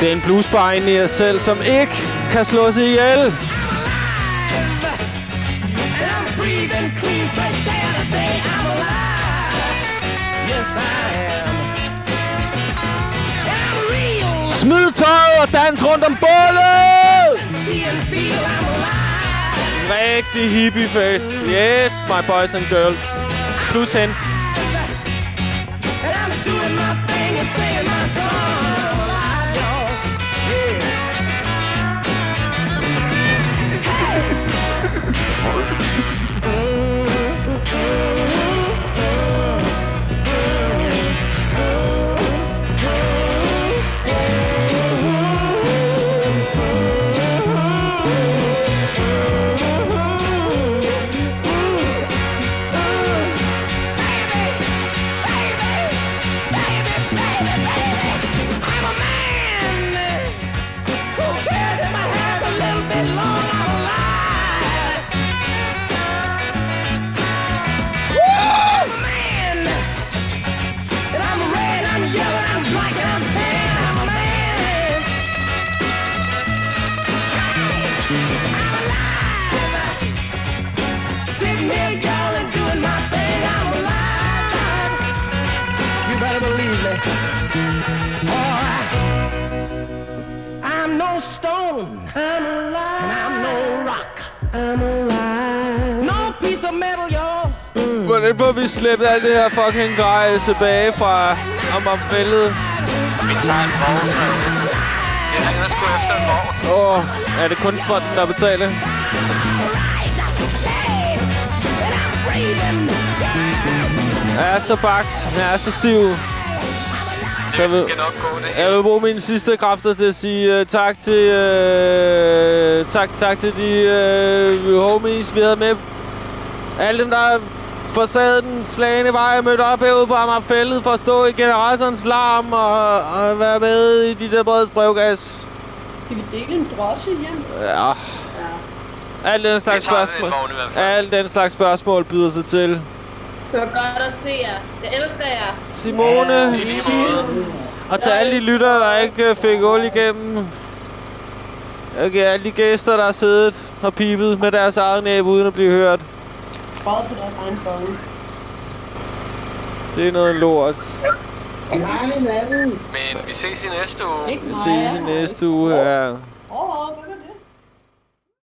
Det er en bluesbar i jer selv, som ikke kan slå sig ihjel. breathing clean, fresh. I'm alive. Yes, I am. I'm real. Smid tøjet og dans rundt om bålet! Rigtig hippiefest. Yes, my boys and girls. Plus hen. Vi slæbt alt det her fucking grej tilbage fra Amagerfældet? Vi tager en vogn. Jeg ringer sgu efter en vogn. Åh, oh, er det kunstfonden, der betaler? Jeg er så bagt. Jeg er så stiv. Så jeg vil, skal nok gå, det jeg vil bruge mine sidste kræfter til at sige uh, tak til uh, tak, tak til de uh, homies, vi havde med. Alle dem, der forsaget den slagende vej, mødte op herude på Amagerfældet for at stå i generatorens larm og, og være med i de der breds brevgas. Skal vi dele en drosje hjem? Ja. Alt den slags spørgsmål. i. Alt den slags spørgsmål byder sig til. Det var godt at se jer. Jeg elsker jer. Simone. Og til alle de lyttere, der ikke øh, fik ul igennem. Okay, alle de gæster, der har siddet og pipet med deres eget næb uden at blive hørt. Prøvet på deres egen bonge. Det er noget lort. Men vi ses i næste uge. Vi ses i næste uge, ja.